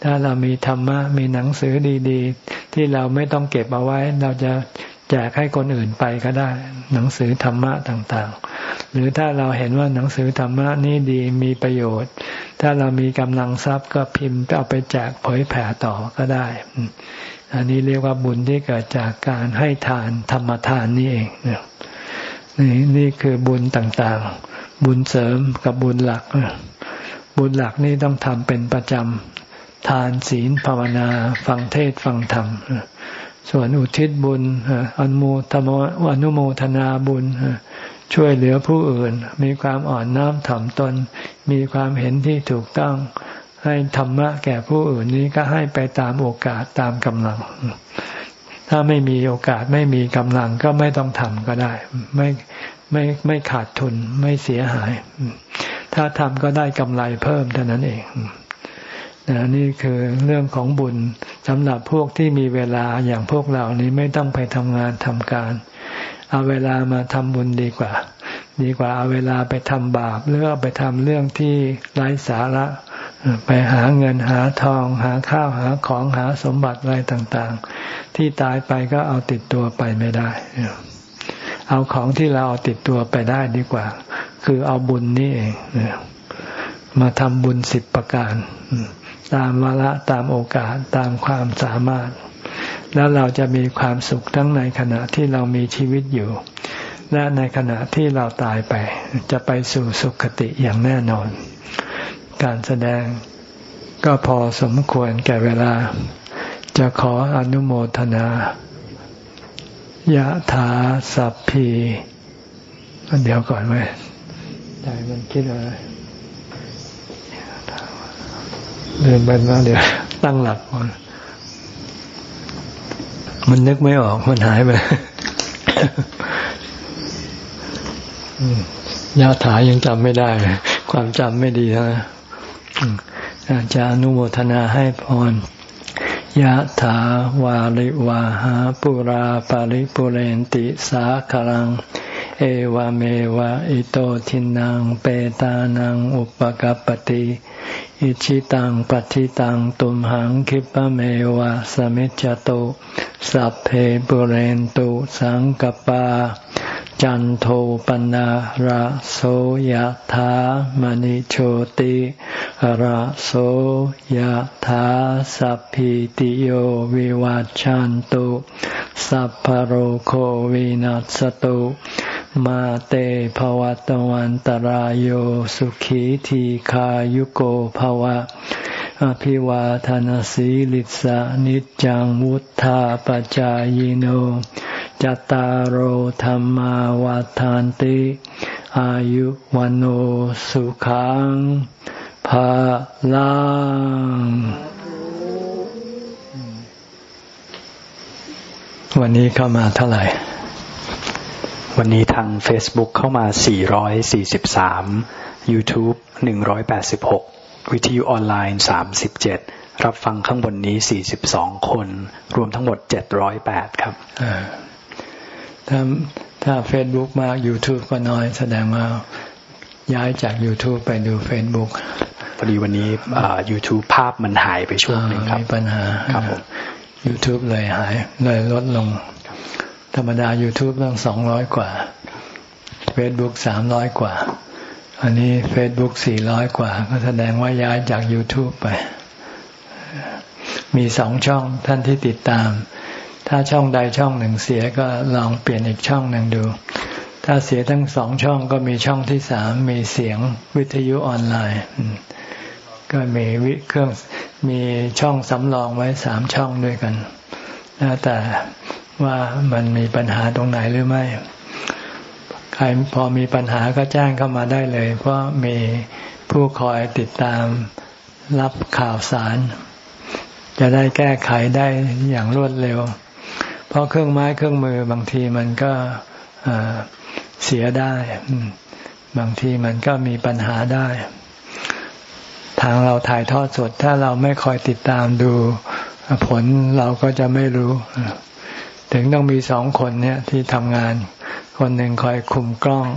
ถ้าเรามีธรรมะมีหนังสือดี ๆ ที่เราไม่ต้องเก็บเอาไว้ เราจะ แจกให้คนอื่นไปก็ได้ หนังสือธรรมะต่างๆ หรือถ้าเราเห็นว่าหนังสือธรรมะนี้ดีมีประโยชน์ ถ้าเรามีกำลังทรัพย์ก็พิมพ์เอาไปแจกเผยแผ่ต่อก็ได้ อันนี้เรียกว่าบุญที่เกิดจากการให้ทานธรรมทานนี่เองนี่นี่คือบุญต่างๆ บุญเสริมกับบุญหลัก บุญหลักนี่ต้องทำเป็นประจำทานศีลภาวนา ฟังเทศฟังธรรม ส่วนอุทิศบุญอนุโมทมอนุโมทนาบุญช่วยเหลือผู้อื่น มีความอ่อนน้อมถ่อมตน มีความเห็นที่ถูกต้อง ให้ธรรมะแก่ผู้อื่นนี้ก็ให้ไปตามโอกาสตามกำลัง ถ้าไม่มีโอกาสไม่มีกำลังก็ไม่ต้องทำก็ได้ ไม่ไม่ไม่ขาดทุนไม่เสียหาย ถ้าทำก็ได้กำไรเพิ่มเท่านั้นเอง นนี่คือเรื่องของบุญสำหรับพวกที่มีเวลาอย่างพวกเรานี้ไม่ต้องไปทำงานทำการ เอาเวลามาทำบุญดีกว่า ดีกว่าเอาเวลาไปทำบาปหรือเอาไปทำเรื่องที่ไร้สาระ ไปหาเงินหาทอง หาข้าวหาของหาสมบัติอะไรต่างๆ ที่ตายไปก็เอาติดตัวไปไม่ได้ เอาของที่เราเอาติดตัวไปได้ดีกว่า คือเอาบุญนี่เองมาทำบุญสิบประการ ตามวาระตามโอกาสตามความสามารถ แล้วเราจะมีความสุขทั้งในขณะที่เรามีชีวิตอยู่ และในขณะที่เราตายไป จะไปสู่สุคติอย่างแน่นอน การแสดงก็พอสมควรแก่เวลา จะขออนุโมทนายะถาสัพพีเดี๋ยวก่อนไว้ใจมันคิดอะไร เดินไปแล้วเดี๋ยวตั้งหลักก่อนมันนึกไม่ออกมันหายไปยาถายังจำไม่ได้ ความจำไม่ดีนะอาจารย์นุโมทนาให้พรยะถาวาริวาหาปุราปาริปุเรนติสาคลัง เอวเมวะอิโตทินังเปตานังอุปกัปติ อิชิตังปฏิตังตุมหังคิปะเมวะสมิจจตุสัพเพปุเรนตุสังกปา จันโทปนะระโสยธามณิโชติระโสยธาสัพพิติโยวิวัจจันตุสัพพโรโควินัสตุ มาเตภวัตวันตารโยสุขีทีขายุโกภวะ อภิวาทานสีลิสานิจังวุธาปจายโนจตารโหธรรมาวาทานติ อายุวันโอสุขังภาลังวันนี้เข้ามาเท่าไหร่
วันนี้ทาง Facebook เข้ามา 443 YouTube 186 วิทยุออนไลน์ 37 รับฟังข้างบนนี้ 42 คน รวมทั้งหมด 708 ครับ
ถ้าถ้า Facebook มาก YouTube ก็น้อย แสดงว่าย้ายจาก YouTube ไปดู Facebook
พอดีวันนี้ YouTube ภาพมันหายไปช่วงหนึ่งครับ
มีปัญหา
ครับผม
YouTube เลยหายเลยลดลง ธรรมดา YouTube ต้องสองร้อยกว่า Facebook สามร้อยกว่า อันนี้ Facebook สี่ร้อยกว่า ก็แสดงว่าย้ายจาก YouTube ไป มีสองช่องท่านที่ติดตาม ถ้าช่องใดช่องหนึ่งเสียก็ลองเปลี่ยนอีกช่องหนึ่งดู ถ้าเสียทั้งสองช่องก็มีช่องที่สามมีเสียงวิทยุออนไลน์ ก็มีวิเครื่องมีช่องสำรองไว้สามช่องด้วยกันแล้วแต่ ว่ามันมีปัญหาตรงไหนหรือไม่ ใครพอมีปัญหาก็แจ้งเข้ามาได้เลย เพราะมีผู้คอยติดตามรับข่าวสาร จะได้แก้ไขได้อย่างรวดเร็ว เพราะเครื่องไม้เครื่องมือบางทีมันก็เสียได้ บางทีมันก็มีปัญหาได้ ทางเราถ่ายทอดสด ถ้าเราไม่คอยติดตามดูผลเราก็จะไม่รู้ ถึงต้องมีสองคนเนี่ยที่ทำงาน คนหนึ่งคอยคุมกล้อง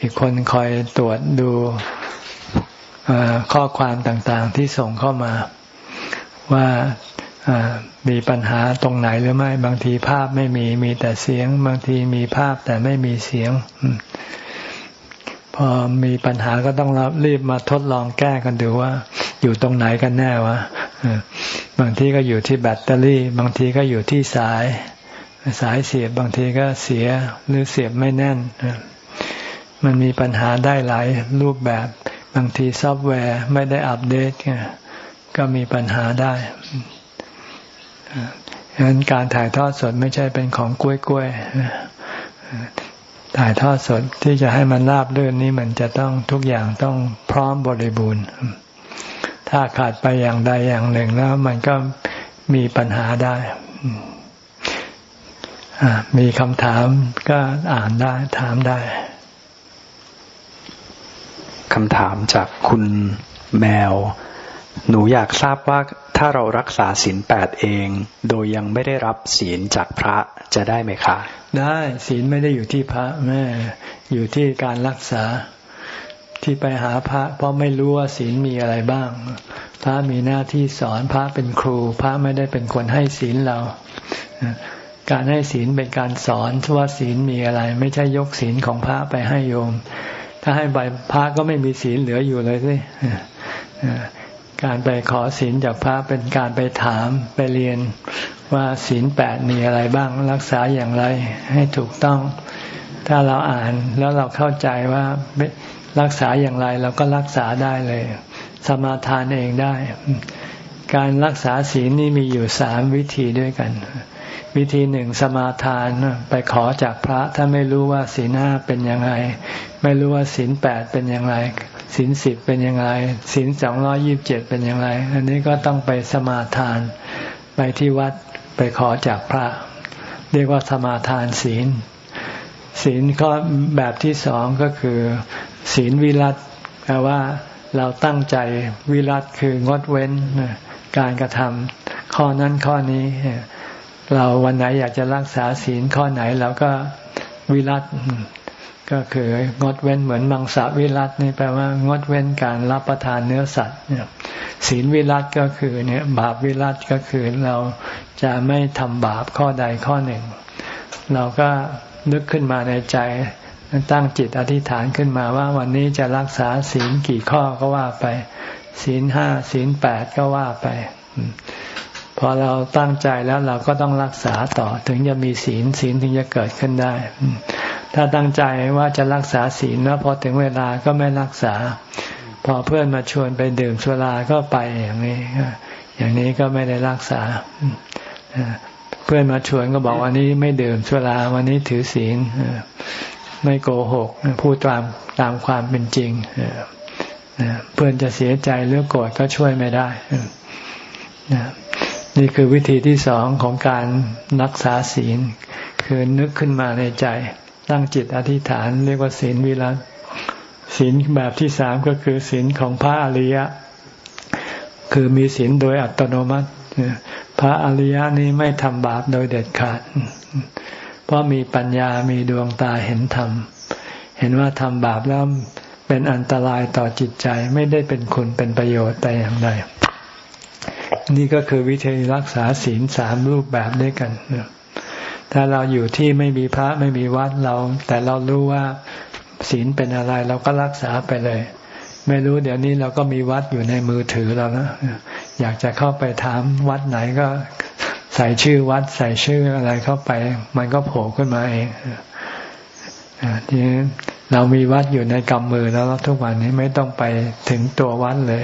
อีกคนคอยตรวจดูข้อความต่างๆที่ส่งเข้ามา ว่ามีปัญหาตรงไหนหรือไม่ บางทีภาพไม่มีมีแต่เสียง บางทีมีภาพแต่ไม่มีเสียง พอมีปัญหาก็ต้องรีบมาทดลองแก้กันดูว่า อยู่ตรงไหนกันแน่วะบางทีก็อยู่ที่แบตเตอรี่ บางทีก็อยู่ที่สาย สายเสียบบางทีก็เสียหรือเสียบไม่แน่น มันมีปัญหาได้หลายรูปแบบ บางทีซอฟต์แวร์ไม่ได้อัปเดตก็มีปัญหาได้ฉะนั้นการถ่ายทอดสดไม่ใช่เป็นของกล้วยๆ ถ่ายทอดสดที่จะให้มันราบเรื่อนนี้มันจะต้องทุกอย่างต้องพร้อมบริบูรณ์ ถ้าขาดไปอย่างใดอย่างหนึ่งแล้วมันก็มีปัญหาได้ มีคำถามก็อ่านได้ถามได้
คำถามจากคุณแมว หนูอยากทราบว่าถ้าเรารักษาศีลแปดเอง โดยยังไม่ได้รับศีลจากพระจะได้ไหมคะ
ได้ศีลไม่ได้อยู่ที่พระแม่อยู่ที่การรักษาที่ไปหาพระ เพราะไม่รู้ว่าศีลมีอะไรบ้าง พระมีหน้าที่สอนพระเป็นครู พระไม่ได้เป็นคนให้ศีลเรา การให้ศีลเป็นการสอนว่าศีลมีอะไร ไม่ใช่ยกศีลของพระไปให้โยม ถ้าให้ใบพระก็ไม่มีศีลเหลืออยู่เลยสิการไปขอศีลจากพระเป็นการไปถามไปเรียนว่าศีลแปดมีอะไรบ้างรักษาอย่างไรให้ถูกต้อง ถ้าเราอ่านแล้วเราเข้าใจว่ารักษาอย่างไรเราก็รักษาได้เลย สมาทานเองได้ การรักษาศีลนี่มีอยู่สามวิธีด้วยกัน วิธีหนึ่งสมาทานไปขอจากพระถ้าไม่รู้ว่าศีลห้าเป็นยังไง ไม่รู้ว่าศีลแปดเป็นยังไงศีลสิบเป็นยังไงศีลสองร้อยิบเจ็ดเป็นยังไง อันนี้ก็ต้องไปสมาทาน ไปที่วัดไปขอจากพระ เรียกว่าสมาทานศีล ศีลข้อแบบที่สองก็คือ ศีลวิรัตแปลว่าเราตั้งใจวิรัตคืองดเว้นการกระทำข้อนั้นข้อนี้ เราวันไหนอยากจะรักษาศีลข้อไหนเราก็วิรัตก็คืองดเว้นเหมือนมังสวิรัตนี่แปลว่างดเว้นการรับประทานเนื้อสัตว์เนี่ยศีลวิรัตก็คือเนี่ยบาปวิรัตก็คือเราจะไม่ทำบาปข้อใดข้อหนึ่ง เราก็นึกขึ้นมาในใจตั้งจิตอธิษฐานขึ้นมาว่าวันนี้จะรักษาศีลกี่ข้อก็ว่าไป ศีลห้าศีลแปดก็ว่าไป พอเราตั้งใจแล้วเราก็ต้องรักษาต่อถึงจะมีศีลศีลถึงจะเกิดขึ้นได้ ถ้าตั้งใจว่าจะรักษาศีลแล้วพอถึงเวลาก็ไม่รักษา พอเพื่อนมาชวนไปดื่มสุราก็ไปอย่างนี้ อย่างนี้ก็ไม่ได้รักษาเพื่อนมาชวนก็บอกวันนี้ไม่ดื่มสุราวันนี้ถือศีลไม่โกหกพูดตามตามความเป็นจริงเพื่อนจะเสียใจหรือโกรธก็ช่วยไม่ได้ นี่คือวิธีที่สองของการรักษาศีล คือนึกขึ้นมาในใจ ตั้งจิตอธิษฐานเรียกว่าศีลวิรัตศีลแบบที่สามก็คือศีลของพระอริยะ คือมีศีลโดยอัตโนมัติ พระอริยะนี้ไม่ทำบาปโดยเด็ดขาด เพราะมีปัญญามีดวงตาเห็นธรรม เห็นว่าทำบาปแล้วเป็นอันตรายต่อจิตใจไม่ได้เป็นคุณเป็นประโยชน์แต่อย่างใด นี่ก็คือวิธีรักษาศีลสามรูปแบบด้วยกันถ้าเราอยู่ที่ไม่มีพระไม่มีวัดเรา แต่เรารู้ว่าศีลเป็นอะไรเราก็รักษาไปเลย ไม่รู้เดี๋ยวนี้เราก็มีวัดอยู่ในมือถือเรานะอยากจะเข้าไปถามวัดไหนก็ใส่ชื่อวัดใส่ชื่ออะไรเข้าไป มันก็โผล่ขึ้นมาเองทีนี้เรามีวัดอยู่ในกำมือแล้วทุกวันนี้ไม่ต้องไปถึงตัววัดเลย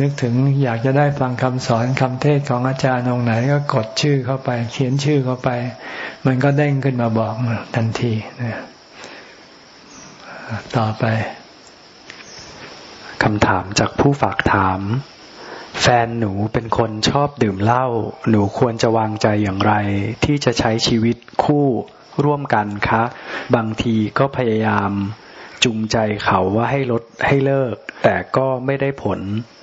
นึกถึงอยากจะได้ฟังคำสอนคำเทศของอาจารย์องค์ไหนก็กดชื่อเข้าไป เขียนชื่อเข้าไป มันก็เด้งขึ้นมาบอกทันทีนะต่อไป
คำถามจากผู้ฝากถาม แฟนหนูเป็นคนชอบดื่มเหล้าหนูควรจะวางใจอย่างไร ที่จะใช้ชีวิตคู่ร่วมกันคะ บางทีก็พยายาม จูงใจเขาว่าให้ลดให้เลิก แต่ก็ไม่ได้ผล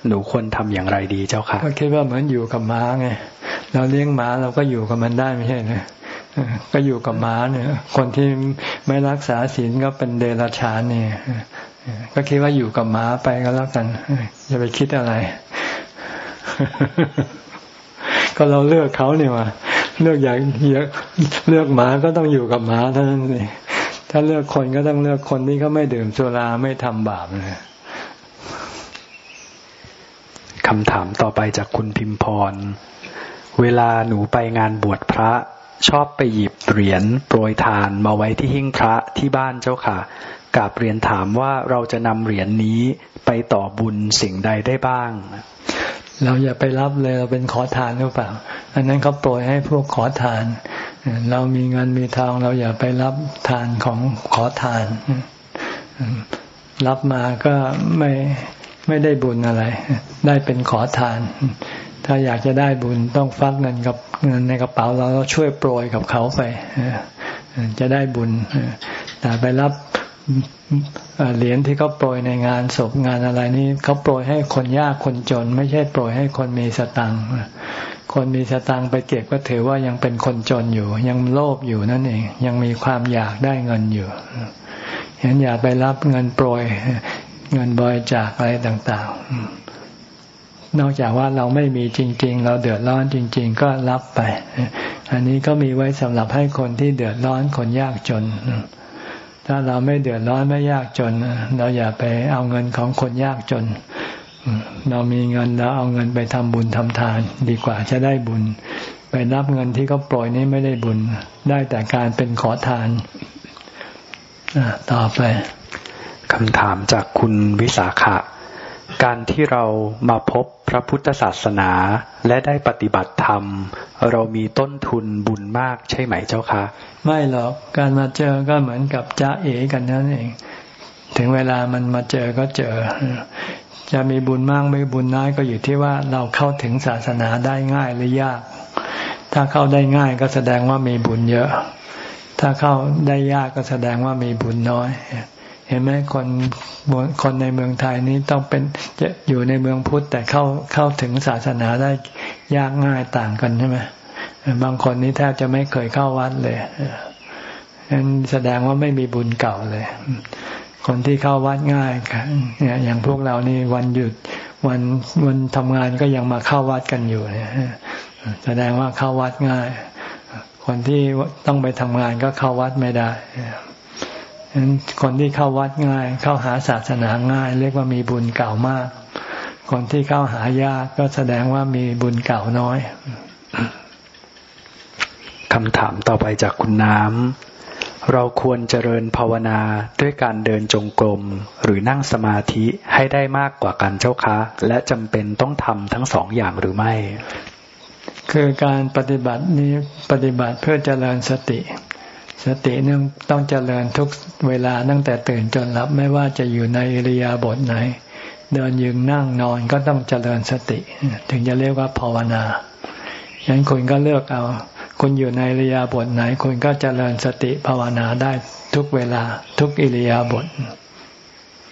หนูควรทำอย่างไรดีเจ้าค่ะ
ก็คิดว่าเหมือนอยู่กับม้าไงเราเลี้ยงม้าเราก็อยู่กับมันได้ไม่ใช่ไหมก็อยู่กับม้าเนี่ย คนที่ไม่รักษาศีลก็เป็นเดรัจฉานเนี่ยก็คิดว่าอยู่กับม้าไปก็แล้วกันอย่าไปคิดอะไร ก็เราเลือกเขาเนี่ยว่าเลือกอย่างเลือกหมาก็ต้องอยู่กับหมาเท่านั้นเอง ถ้าเลือกคนก็ต้องเลือกคนที่เขาไม่ดื่มสุราไม่ทำบาปเลย
คำถามต่อไปจากคุณพิมพร เวลาหนูไปงานบวชพระชอบไปหยิบเหรียญโปรยทานมาไว้ที่หิ้งพระที่บ้านเจ้าค่ะกาบเรียนถามว่าเราจะนำเหรียญนนี้ไปต่อบุญสิ่งใดได้บ้าง
เราอย่าไปรับเลยเราเป็นขอทานหรือเปล่า อันนั้นเขาโปรยให้พวกขอทาน เรามีเงินมีทองเราอย่าไปรับทานของขอทาน รับมาก็ไม่ไม่ได้บุญอะไร ได้เป็นขอทาน ถ้าอยากจะได้บุญต้องฟักเงินกับเงินในกระเป๋าเราเราช่วยโปรยกับเขาไปจะได้บุญแต่ไปรับ เหรียญที่เขาโปรยในงานศพงานอะไรนี้เขาโปรยให้คนยากคนจน ไม่ใช่โปรยให้คนมีสตังค์คนมีสตังค์ไปเก็บก็ถือว่ายังเป็นคนจนอยู่ ยังโลภอยู่นั่นเอง ยังมีความอยากได้เงินอยู่ฉะนั้นอย่าไปรับเงินโปรยเงินบริจาคอะไรต่าง ๆ นอกจากว่าเราไม่มีจริง ๆ เราเดือดร้อนจริง ๆ ก็รับไป อันนี้ก็มีไว้สำหรับให้คนที่เดือดร้อนคนยากจน ถ้าเราไม่เดือดร้อนไม่ยากจน เราอย่าไปเอาเงินของคนยากจน เรามีเงินเราเอาเงินไปทำบุญทำทาน ดีกว่าจะได้บุญ ไปรับเงินที่เขาปล่อยนี้ไม่ได้บุญ ได้แต่การเป็นขอทานต่อไป
คำถามจากคุณวิสาขะ การที่เรามาพบพระพุทธศาสนาและได้ปฏิบัติธรรม เรามีต้นทุนบุญมากใช่ไหมเจ้าคะ
ไม่หรอกการมาเจอก็เหมือนกับจ้าเอกันนั่นเอง ถึงเวลามันมาเจอก็เจอ จะมีบุญมากไม่บุญน้อยก็อยู่ที่ว่าเราเข้าถึงศาสนาได้ง่ายหรือยาก ถ้าเข้าได้ง่ายก็แสดงว่ามีบุญเยอะ ถ้าเข้าได้ยากก็แสดงว่ามีบุญน้อย เห็นไหมคนคนในเมืองไทยนี้ต้องเป็นจะอยู่ในเมืองพุทธแต่เข้าเข้าถึงศาสนาได้ยากง่ายต่างกันใช่ไหมบางคนนี้แทบจะไม่เคยเข้าวัดเลยนั้นแสดงว่าไม่มีบุญเก่าเลย คนที่เข้าวัดง่ายเนี่ยอย่างพวกเรานี่วันหยุดวันวันทำงานก็ยังมาเข้าวัดกันอยู่เนี่ยแสดงว่าเข้าวัดง่าย คนที่ต้องไปทำงานก็เข้าวัดไม่ได้ คนที่เข้าวัดง่าย เข้าหาศาสนาง่าย เรียกว่ามีบุญเก่ามาก คนที่เข้าหายากก็แสดงว่ามีบุญเก่าน้อย
คำถามต่อไปจากคุณน้ำ เราควรเจริญภาวนาด้วยการเดินจงกรมหรือนั่งสมาธิให้ได้มากกว่าการเจ้าคะ และจำเป็นต้องทำทั้งสองอย่างหรือไม่
คือการปฏิบัตินี้ปฏิบัติเพื่อเจริญสติ สติเนื่ต้องเจริญทุกเวลาตั้งแต่ตื่นจนหลับไม่ว่าจะอยู่ในอิริยาบถไหน เดินยืนนั่งนอนก็ต้องเจริญสติ ถึงจะเรียกว่าภาวนาฉะนั้นคุณก็เลือกเอา คุณอยู่ในอิริยาบถไหน คุณก็เจริญสติภาวนาได้ทุกเวลาทุกอิริยาบถ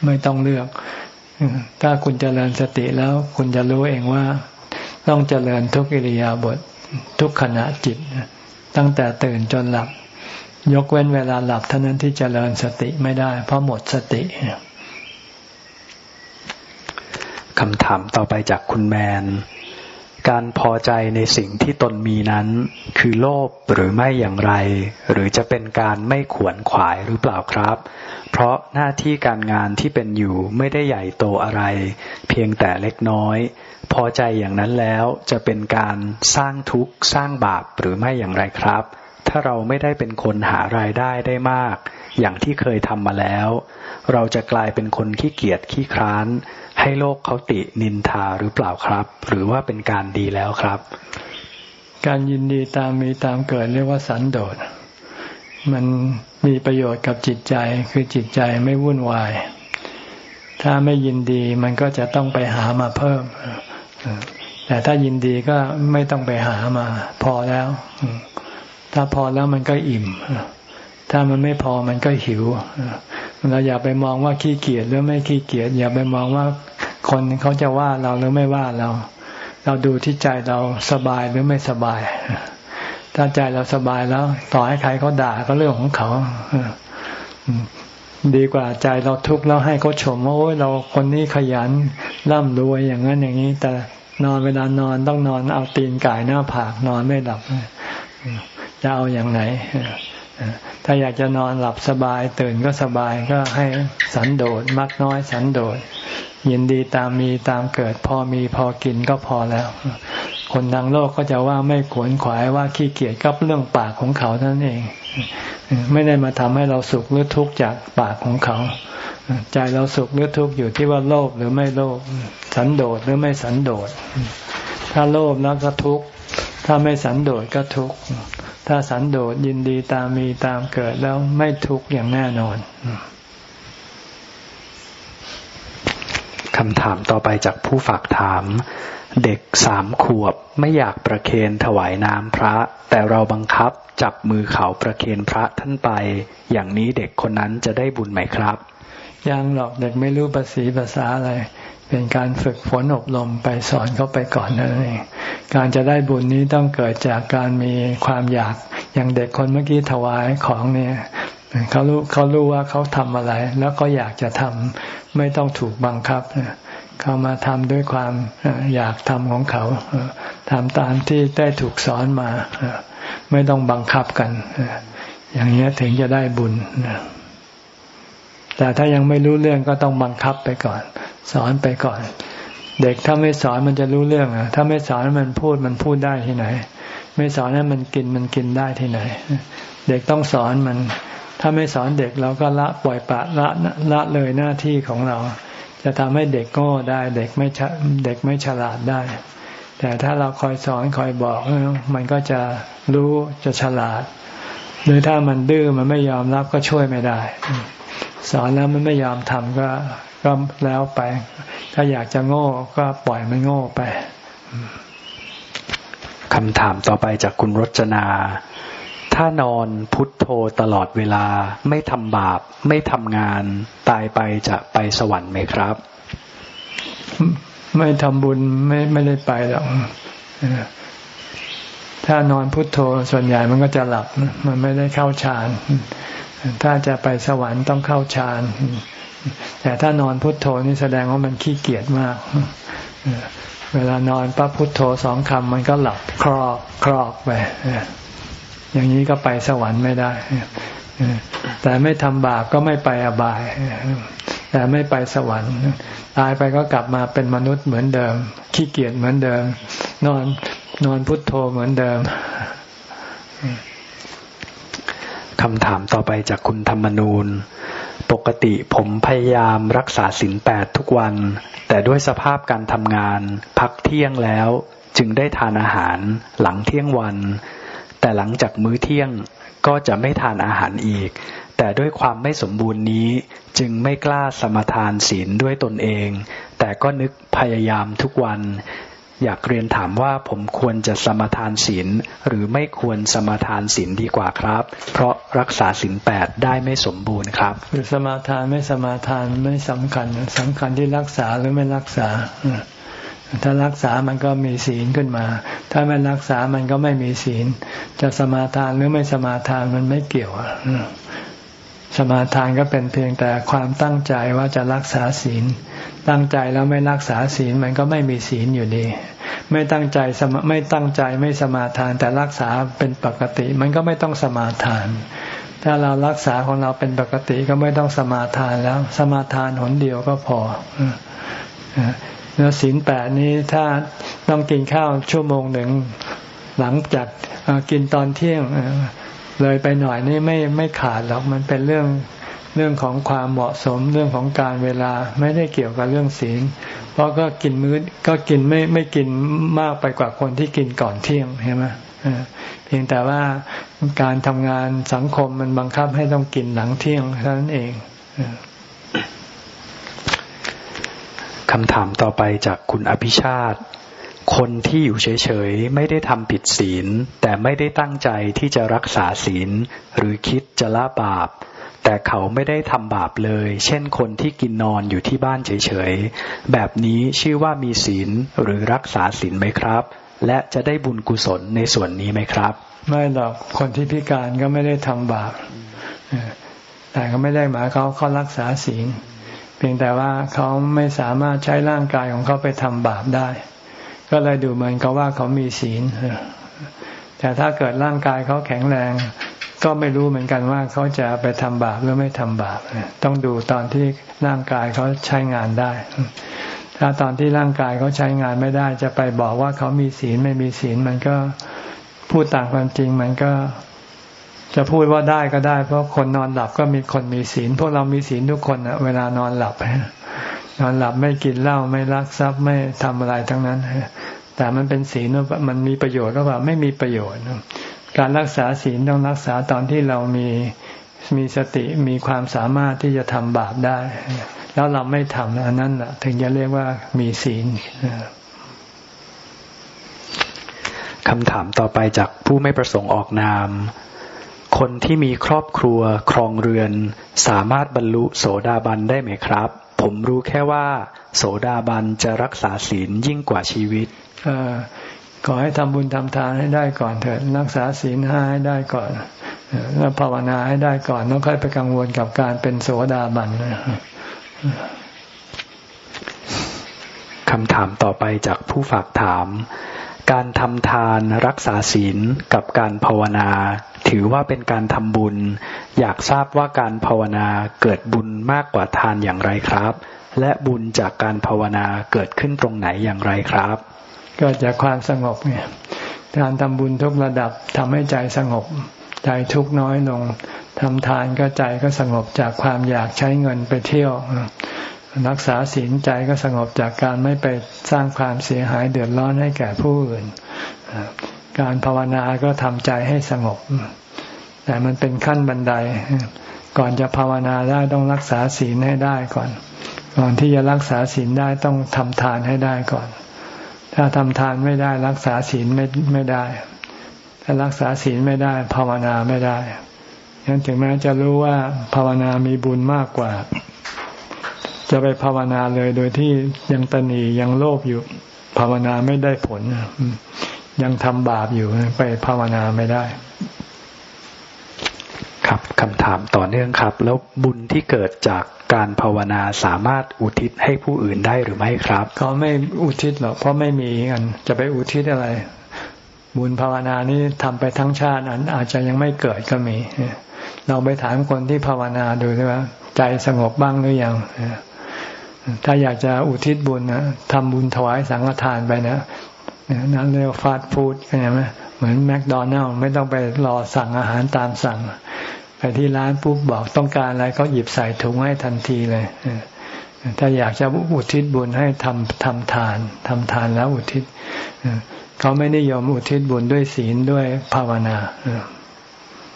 ไม่ต้องเลือก ถ้าคุณเจริญสติแล้วคุณจะรู้เองว่า ต้องเจริญทุกอิริยาบถทุกขณะจิต ตั้งแต่ตื่นจนหลับ ยกเว้นเวลาหลับเท่านั้นที่จเจริญสติไม่ได้ เพราะหมดสติ
คำถามต่อไปจากคุณแมน การพอใจในสิ่งที่ตนมีนั้น คือโลภหรือไม่อย่างไร หรือจะเป็นการไม่ขวนขวายหรือเปล่าครับ เพราะหน้าที่การงานที่เป็นอยู่ไม่ได้ใหญ่โตอะไร เพียงแต่เล็กน้อย พอใจอย่างนั้นแล้วจะเป็นการสร้างทุกข์สร้างบาปหรือไม่อย่างไรครับ ถ้าเราไม่ได้เป็นคนหารายได้ได้มาก อย่างที่เคยทำมาแล้ว เราจะกลายเป็นคนขี้เกียจขี้คร้าน ให้โลกเขาตินินทาหรือเปล่าครับ หรือว่าเป็นการดีแล้วครับ
การยินดีตามมีตามเกิดเรียกว่าสันโดษมันมีประโยชน์กับจิตใจคือจิตใจไม่วุ่นวาย ถ้าไม่ยินดีมันก็จะต้องไปหามาเพิ่ม แต่ถ้ายินดีก็ไม่ต้องไปหามา พอแล้ว ถ้าพอแล้วมันก็อิ่ม ถ้ามันไม่พอมันก็หิว เราอย่าไปมองว่าขี้เกียจหรือไม่ขี้เกียจอย่าไปมองว่าคนเขาจะว่าเราหรือไม่ว่าเรา เราดูที่ใจเราสบายหรือไม่สบาย ถ้าใจเราสบายแล้ว ต่อให้ใครเขาด่าก็เรื่องของเขาดีกว่าใจเราทุกข์แล้วให้เขาชมว่าโอ้ยเราคนนี้ขยันร่ำรวยอย่างนั้นอย่างนี้ แต่นอนเวลานอนต้องนอนเอาตีนก่ายหน้าผากนอนไม่หลับ จะเอาอย่างไหน ถ้าอยากจะนอนหลับสบายตื่นก็สบายก็ให้สันโดษมักน้อยสันโดษยินดีตามมีตามเกิด พอมีพอกินก็พอแล้ว คนทางโลกก็จะว่าไม่ขวนขวายว่าขี้เกียจกับเรื่องปากของเขาท่านั้นเอง ไม่ได้มาทำให้เราสุขหรือทุกข์จากปากของเขา ใจเราสุขหรือทุกข์อยู่ที่ว่าโลภหรือไม่โลภสันโดษหรือไม่สันโดษถ้าโลภแล้วก็ทุกข์ถ้าไม่สันโดษก็ทุกข์ ถ้าสันโดษยินดีตามมีตามเกิดแล้วไม่ทุกข์อย่างแน่นอน
คำถามต่อไปจากผู้ฝากถาม เด็กสามขวบไม่อยากประเคนถวายน้ำพระ แต่เราบังคับจับมือเขาประเคนพระท่านไป อย่างนี้เด็กคนนั้นจะได้บุญไหมครับ
ยังหรอกเด็กไม่รู้ภาษีภาษาอะไร เป็นการฝึกฝนอบรมไปสอนเขาไปก่อนนั่นเองการจะได้บุญนี้ต้องเกิดจากการมีความอยากอย่างเด็กคนเมื่อกี้ถวายของเนี่ยเขารู้เขารู้ว่าเขาทำอะไร แล้วก็อยากจะทำไม่ต้องถูกบังคับเขามาทำด้วยความอยากทำของเขาทำตามที่ได้ถูกสอนมา ไม่ต้องบังคับกัน อย่างนี้ถึงจะได้บุญ แต่ถ้ายังไม่รู้เรื่องก็ต้องบังคับไปก่อน สอนไปก่อน เด็กถ้าไม่สอนมันจะรู้เรื่องอะ ถ้าไม่สอนมันพูดมันพูดได้ที่ไหน ไม่สอนให้มันกินมันกินได้ที่ไหน เด็กต้องสอนมัน ถ้าไม่สอนเด็กเราก็ละปล่อยปะละละเลยหน้าที่ของเรา จะทำให้เด็กโง่ได้ เด็กไม่เด็กไม่ฉลาดได้ แต่ถ้าเราคอยสอนคอยบอกมันก็จะรู้จะฉลาด หรือถ้ามันดื้อมันไม่ยอมรับก็ช่วยไม่ได้ สอนแล้วมันไม่ยอมทำก็ก็แล้วไป ถ้าอยากจะโง่ก็ปล่อยมันโง่ไป
คำถามต่อไปจากคุณรจนา ถ้านอนพุทโธตลอดเวลา ไม่ทำบาป ไม่ทำงาน ตายไปจะไปสวรรค์ไหมครับ
ไม่ทำบุญไม่ไม่ได้ไปหรอกถ้านอนพุทโธส่วนใหญ่มันก็จะหลับ มันไม่ได้เข้าฌาน ถ้าจะไปสวรรค์ต้องเข้าฌานแต่ถ้านอนพุทโธนี่แสดงว่ามันขี้เกียจมาก เวลานอนปั๊บพุทโธสองคำมันก็หลับครอบครอบไปอย่างนี้ก็ไปสวรรค์ไม่ได้แต่ไม่ทำบาปก็ไม่ไปอบาย แต่ไม่ไปสวรรค์ ตายไปก็กลับมาเป็นมนุษย์เหมือนเดิม ขี้เกียจเหมือนเดิม นอนนอนพุทโธเหมือนเดิม
คำถามต่อไปจากคุณธรรมนูญปกติผมพยายามรักษาศีลแปดทุกวัน แต่ด้วยสภาพการทำงาน พักเที่ยงแล้วจึงได้ทานอาหารหลังเที่ยงวัน แต่หลังจากมื้อเที่ยงก็จะไม่ทานอาหารอีก แต่ด้วยความไม่สมบูรณ์นี้จึงไม่กล้าสมทานศีลด้วยตนเอง แต่ก็นึกพยายามทุกวัน อยากเรียนถามว่าผมควรจะสมทานศีลหรือไม่ควรสมทานศีลดีกว่าครับ เพราะรักษาศีลแปดได้ไม่สมบูรณ์ครับ
หรือสมาทานไม่สมาทานไม่สำคัญสำคัญที่รักษาหรือไม่รักษา ถ้ารักษามันก็มีศีลขึ้นมา ถ้าไม่รักษามันก็ไม่มีศีล จะสมาทานหรือไม่สมาทานมันไม่เกี่ยว สมาทานก็เป็นเพียงแต่ความตั้งใจว่าจะรักษาศีล ตั้งใจแล้วไม่รักษาศีลมันก็ไม่มีศีลอยู่ดี ไม่ตั้งใจสมไม่ตั้งใจไม่สมาทานแต่รักษาเป็นปกติ มันก็ไม่ต้องสมาทาน ถ้าเรารักษาของเราเป็นปกติก็ไม่ต้องสมาทานแล้ว สมาทานหนเดียวก็พอแล้วศีลแปดนี้ถ้าต้องกินข้าวชั่วโมงหนึ่งหลังจากกินตอนเที่ยง เลยไปหน่อยนี่ไม่ไม่ขาดหรอกมันเป็นเรื่องเรื่องของความเหมาะสมเรื่องของการเวลาไม่ได้เกี่ยวกับเรื่องศีล เพราะก็กินมื้อก็กินไม่ไม่กินมากไปกว่าคนที่กินก่อนเที่ยงใช่ไหมเพียงแต่ว่าการทำงานสังคมมันบังคับให้ต้องกินหลังเที่ยงเท่านั้นเอง
คำถามต่อไปจากคุณอภิชาติ คนที่อยู่เฉยๆ ไม่ได้ทำผิดศีล แต่ไม่ได้ตั้งใจที่จะรักษาศีล หรือคิดจะละบาป แต่เขาไม่ได้ทำบาปเลย เช่นคนที่กินนอนอยู่ที่บ้านเฉยๆ แบบนี้ชื่อว่ามีศีลหรือรักษาศีลไหมครับ และจะได้บุญกุศลในส่วนนี้ไหมครับ
ไม่หรอกคนที่พิการก็ไม่ได้ทำบาปแต่ก็ไม่ได้หมายเขาเขารักษาศีลเพียงแต่ว่าเขาไม่สามารถใช้ร่างกายของเขาไปทำบาปได้ ก็เลยดูเหมือนกับว่าเขามีศีลแต่ถ้าเกิดร่างกายเขาแข็งแรง ก็ไม่รู้เหมือนกันว่าเขาจะไปทำบาปหรือไม่ทำบาปต้องดูตอนที่ร่างกายเขาใช้งานได้ ถ้าตอนที่ร่างกายเขาใช้งานไม่ได้ จะไปบอกว่าเขามีศีลไม่มีศีลมันก็พูดต่างความจริงมันก็จะพูดว่าได้ก็ได้ เพราะคนนอนหลับก็มีคนมีศีลพวกเรามีศีลทุกคนนะเวลานอนหลับ นอนหลับไม่กินเหล้าไม่รักทรัพย์ไม่ทำอะไรทั้งนั้น แต่มันเป็นศีลมันมีประโยชน์ก็ว่าไม่มีประโยชน์ การรักษาศีลต้องรักษาตอนที่เรามีมีสติมีความสามารถที่จะทำบาปได้ แล้วเราไม่ทำอันนั้นถึงจะเรียกว่ามีศีล
คำถามต่อไปจากผู้ไม่ประสงค์ออกนาม คนที่มีครอบครัวครองเรือน สามารถบรรลุโสดาบันได้ไหมครับ ผมรู้แค่ว่า โสดาบันจะรักษาศีลยิ่งกว่าชีวิต
อขอให้ทำบุญทำทานให้ได้ก่อนเถิดรักษาศีลห้าให้ได้ก่อนแล้วภาวนาให้ได้ก่อนแล้วค่อยไปกังวลกับการเป็นโสดาบัน
คำถามต่อไปจากผู้ฝากถาม การทำทานรักษาศีลกับการภาวนา ถือว่าเป็นการทำบุญ อยากทราบว่าการภาวนาเกิดบุญมากกว่าทานอย่างไรครับ และบุญจากการภาวนาเกิดขึ้นตรงไหนอย่างไรครับ
เกิดจากความสงบเนี่ยการทำบุญทุกระดับทำให้ใจสงบ ใจทุกน้อยลงทำทานก็ใจก็สงบจากความอยากใช้เงินไปเที่ยว รักษาศีลใจก็สงบจากการไม่ไปสร้างความเสียหายเดือดร้อนให้แก่ผู้อื่น การภาวนาก็ทำใจให้สงบ แต่มันเป็นขั้นบันได ก่อนจะภาวนาได้ต้องรักษาศีลให้ได้ก่อน ก่อนที่จะรักษาศีลได้ต้องทำทานให้ได้ก่อน ถ้าทำทานไม่ได้รักษาศีลไม่ไม่ได้ ถ้ารักษาศีลไม่ได้ ภาวนาไม่ได้ฉะนั้นถึงแม้จะรู้ว่าภาวนามีบุญมากกว่า จะไปภาวนาเลยโดยที่ยังตนียังโลภอยู่ ภาวนาไม่ได้ผล ยังทำบาปอยู่ไปภาวนาไม่ได้
ครับคำถามต่อเนื่องครับ แล้วบุญที่เกิดจากการภาวนาสามารถอุทิศให้ผู้อื่นได้หรือไม่ครับ
เขาไม่อุทิศหรอกเพราะไม่มีกันจะไปอุทิศอะไร บุญภาวนานี้ทำไปทั้งชาตินั้นอาจจะยังไม่เกิดก็มีเราไปถามคนที่ภาวนาดูใช่ไหมใจสงบบ้างหรือยัง ถ้าอยากจะอุทิศบุญนะทำบุญถวายสังฆทานไปนะนั่นเรียกฟาสต์ฟู้ดเข้าใจไหมเหมือนแมคโดนัลล์ไม่ต้องไปรอสั่งอาหารตามสั่ง ไปที่ร้านปุ๊บบอกต้องการอะไรก็หยิบใส่ถุงให้ทันทีเลยถ้าอยากจะอุทิศบุญให้ทำทำทานทำทานแล้วอุทิศเขาไม่นิยมอุทิศบุญด้วยศีลด้วยภาวนา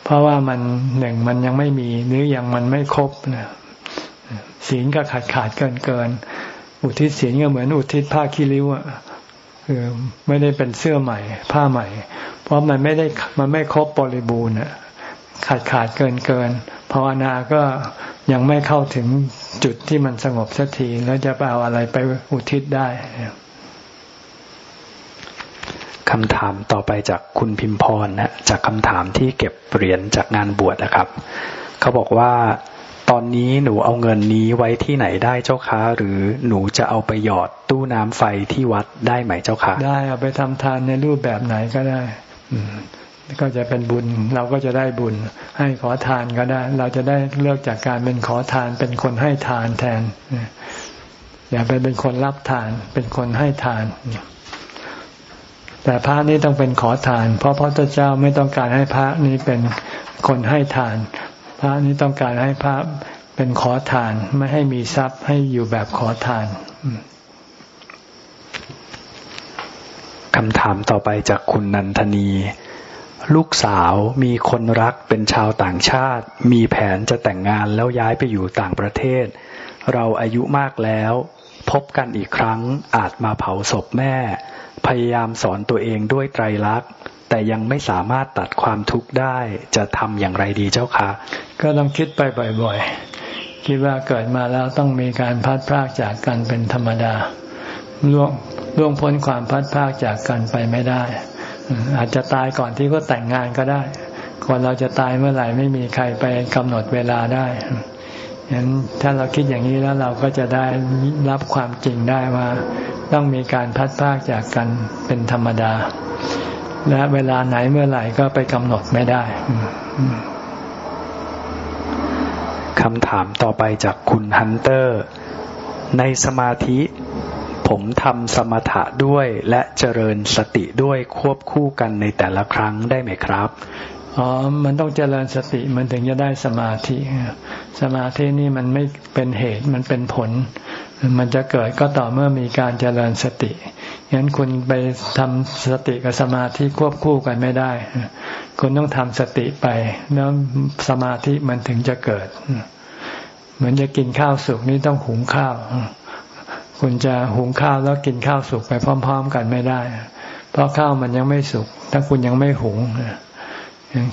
เพราะว่ามันหนึ่งมันยังไม่มีหรือยังมันไม่ครบนะ ศีลก็ขาดขาดเกินเกิน อุทิศศีลก็เหมือนอุทิศผ้าคีริ้วอะคือไม่ได้เป็นเสื้อใหม่ ผ้าใหม่ เพราะมันไม่ได้มันไม่ครบบริบูรณ์อะขาดขาดเกินเกินภาวนาก็ยังไม่เข้าถึงจุดที่มันสงบสักทีแล้วจะไปเอาอะไรไปอุทิศได้
คำถามต่อไปจากคุณพิมพรนะจากคำถามที่เก็บเหรียญจากงานบวชนะครับ เขาบอกว่า ตอนนี้หนูเอาเงินนี้ไว้ที่ไหนได้เจ้าคะหรือหนูจะเอาไปหยอดตู้น้ำไฟที่วัดได้ไหมเจ้าคะ
ได้เอาไปทำทานในรูปแบบไหนก็ได้ อืก็จะเป็นบุญเราก็จะได้บุญ ให้ขอทานก็ได้ เราจะได้เลือกจากการเป็นขอทานเป็นคนให้ทานแทนอย่าไปเป็นคนรับทาน เป็นคนให้ทาน แต่พระนี้ต้องเป็นขอทาน เพราะพระพุทธเจ้าไม่ต้องการให้พระนี้เป็นคนให้ทาน พระนี้ต้องการให้พระเป็นขอทาน ไม่ให้มีทรัพย์ให้อยู่แบบขอทาน
คำถามต่อไปจากคุณนันทนี ลูกสาวมีคนรักเป็นชาวต่างชาติ มีแผนจะแต่งงานแล้วย้ายไปอยู่ต่างประเทศ เราอายุมากแล้ว พบกันอีกครั้งอาจมาเผาศพแม่ พยายามสอนตัวเองด้วยไตรลักษณ์ แต่ยังไม่สามารถตัดความทุกข์ได้จะทำอย่างไรดีเจ้าคะ
ก็ต้องคิดไปบ่อยๆ คิดว่าเกิดมาแล้วต้องมีการพัดพรากจากกันเป็นธรรมดาล่วงล่วงพ้นความพัดพรากจากกันไปไม่ได้ อาจจะตายก่อนที่ก็แต่งงานก็ได้คนเราจะตายเมื่อไหร่ไม่มีใครไปกำหนดเวลาได้ฉะนั้นถ้าเราคิดอย่างนี้แล้วเราก็จะได้รับความจริงได้ว่า ต้องมีการพัดพากจากกันเป็นธรรมดา และเวลาไหนเมื่อไหร่ก็ไปกำหนดไม่ได้
คำถามต่อไปจากคุณฮันเตอร์ ในสมาธิ ผมทำสมถะด้วยและเจริญสติด้วยควบคู่กันในแต่ละครั้งได้ไหมครับ
อ๋อ มันต้องเจริญสติมันถึงจะได้สมาธิ สมาธินี่มันไม่เป็นเหตุมันเป็นผล มันจะเกิดก็ต่อเมื่อมีการเจริญสติงั้นคุณไปทำสติกับสมาธิควบคู่กันไม่ได้ คุณต้องทำสติไป แล้วสมาธิมันถึงจะเกิด เหมือนจะกินข้าวสุกนี่ต้องหุงข้าว คุณจะหุงข้าวแล้วกินข้าวสุกไปพร้อม ๆ กันไม่ได้ เพราะข้าวมันยังไม่สุก ถ้าคุณยังไม่หุง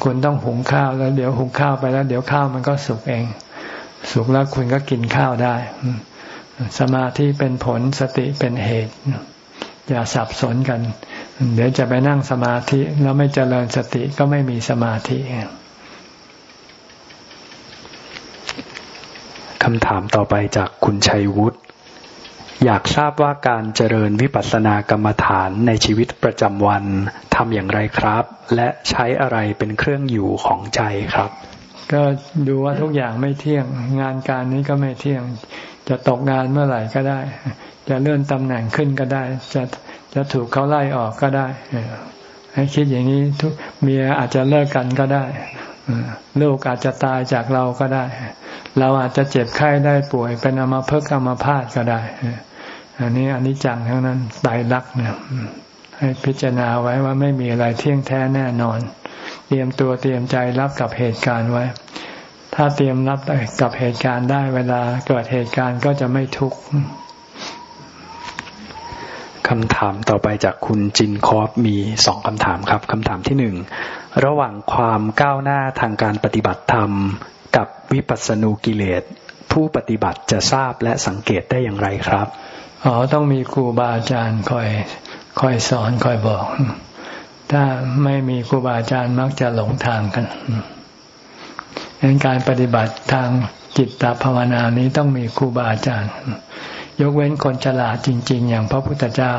คุณต้องหุงข้าวแล้วเดี๋ยวหุงข้าวไปแล้ว เดี๋ยวข้าวมันก็สุกเอง สุกแล้วคุณก็กินข้าวได้ สมาธิเป็นผลสติเป็นเหตุ อย่าสับสนกัน เดี๋ยวจะไปนั่งสมาธิแล้วไม่เจริญสติก็ไม่มีสมาธิ
คำถามต่อไปจากคุณชัยวุฒิอยากทราบว่าการเจริญวิปัสสนากรรมฐานในชีวิตประจำวันทำอย่างไรครับ และใช้อะไรเป็นเครื่องอยู่ของใจครับ
ก็ดูว่าทุกอย่างไม่เที่ยง งานการนี้ก็ไม่เที่ยง จะตกงานเมื่อไหร่ก็ได้ จะเลื่อนตำแหน่งขึ้นก็ได้ จะจะถูกเขาไล่ออกก็ได้ให้คิดอย่างนี้ทุกเมียอาจจะเลิกกันก็ได้ลูกอาจจะตายจากเราก็ได้ เราอาจจะเจ็บไข้ได้ป่วย เป็นอมาเพิกอมาพาดก็ได้ อันนี้อันนี้จังทั้งนั้นตายรักเนี่ยให้พิจารณาไว้ว่าไม่มีอะไรเที่ยงแท้แน่นอน เตรียมตัวเตรียมใจรับกับเหตุการณ์ไว้ ถ้าเตรียมรับกับเหตุการณ์ได้เวลาเกิดเหตุการณ์ก็จะไม่ทุกข์
คำถามต่อไปจากคุณจินคอฟมีสองคำถามครับคำถามที่หนึ่งระหว่างความก้าวหน้าทางการปฏิบัติธรรม กับวิปัสสนูกิเลส ผู้ปฏิบัติจะทราบและสังเกตได้อย่างไรครับ
อ๋อต้องมีครูบาอาจารย์คอยคอยสอนคอยบอก ถ้าไม่มีครูบาอาจารย์มักจะหลงทางกัน ดังนั้นการปฏิบัติทางจิตตภาวนานี้ต้องมีครูบาอาจารย์ ยกเว้นคนฉลาดจริง ๆ อย่างพระพุทธเจ้า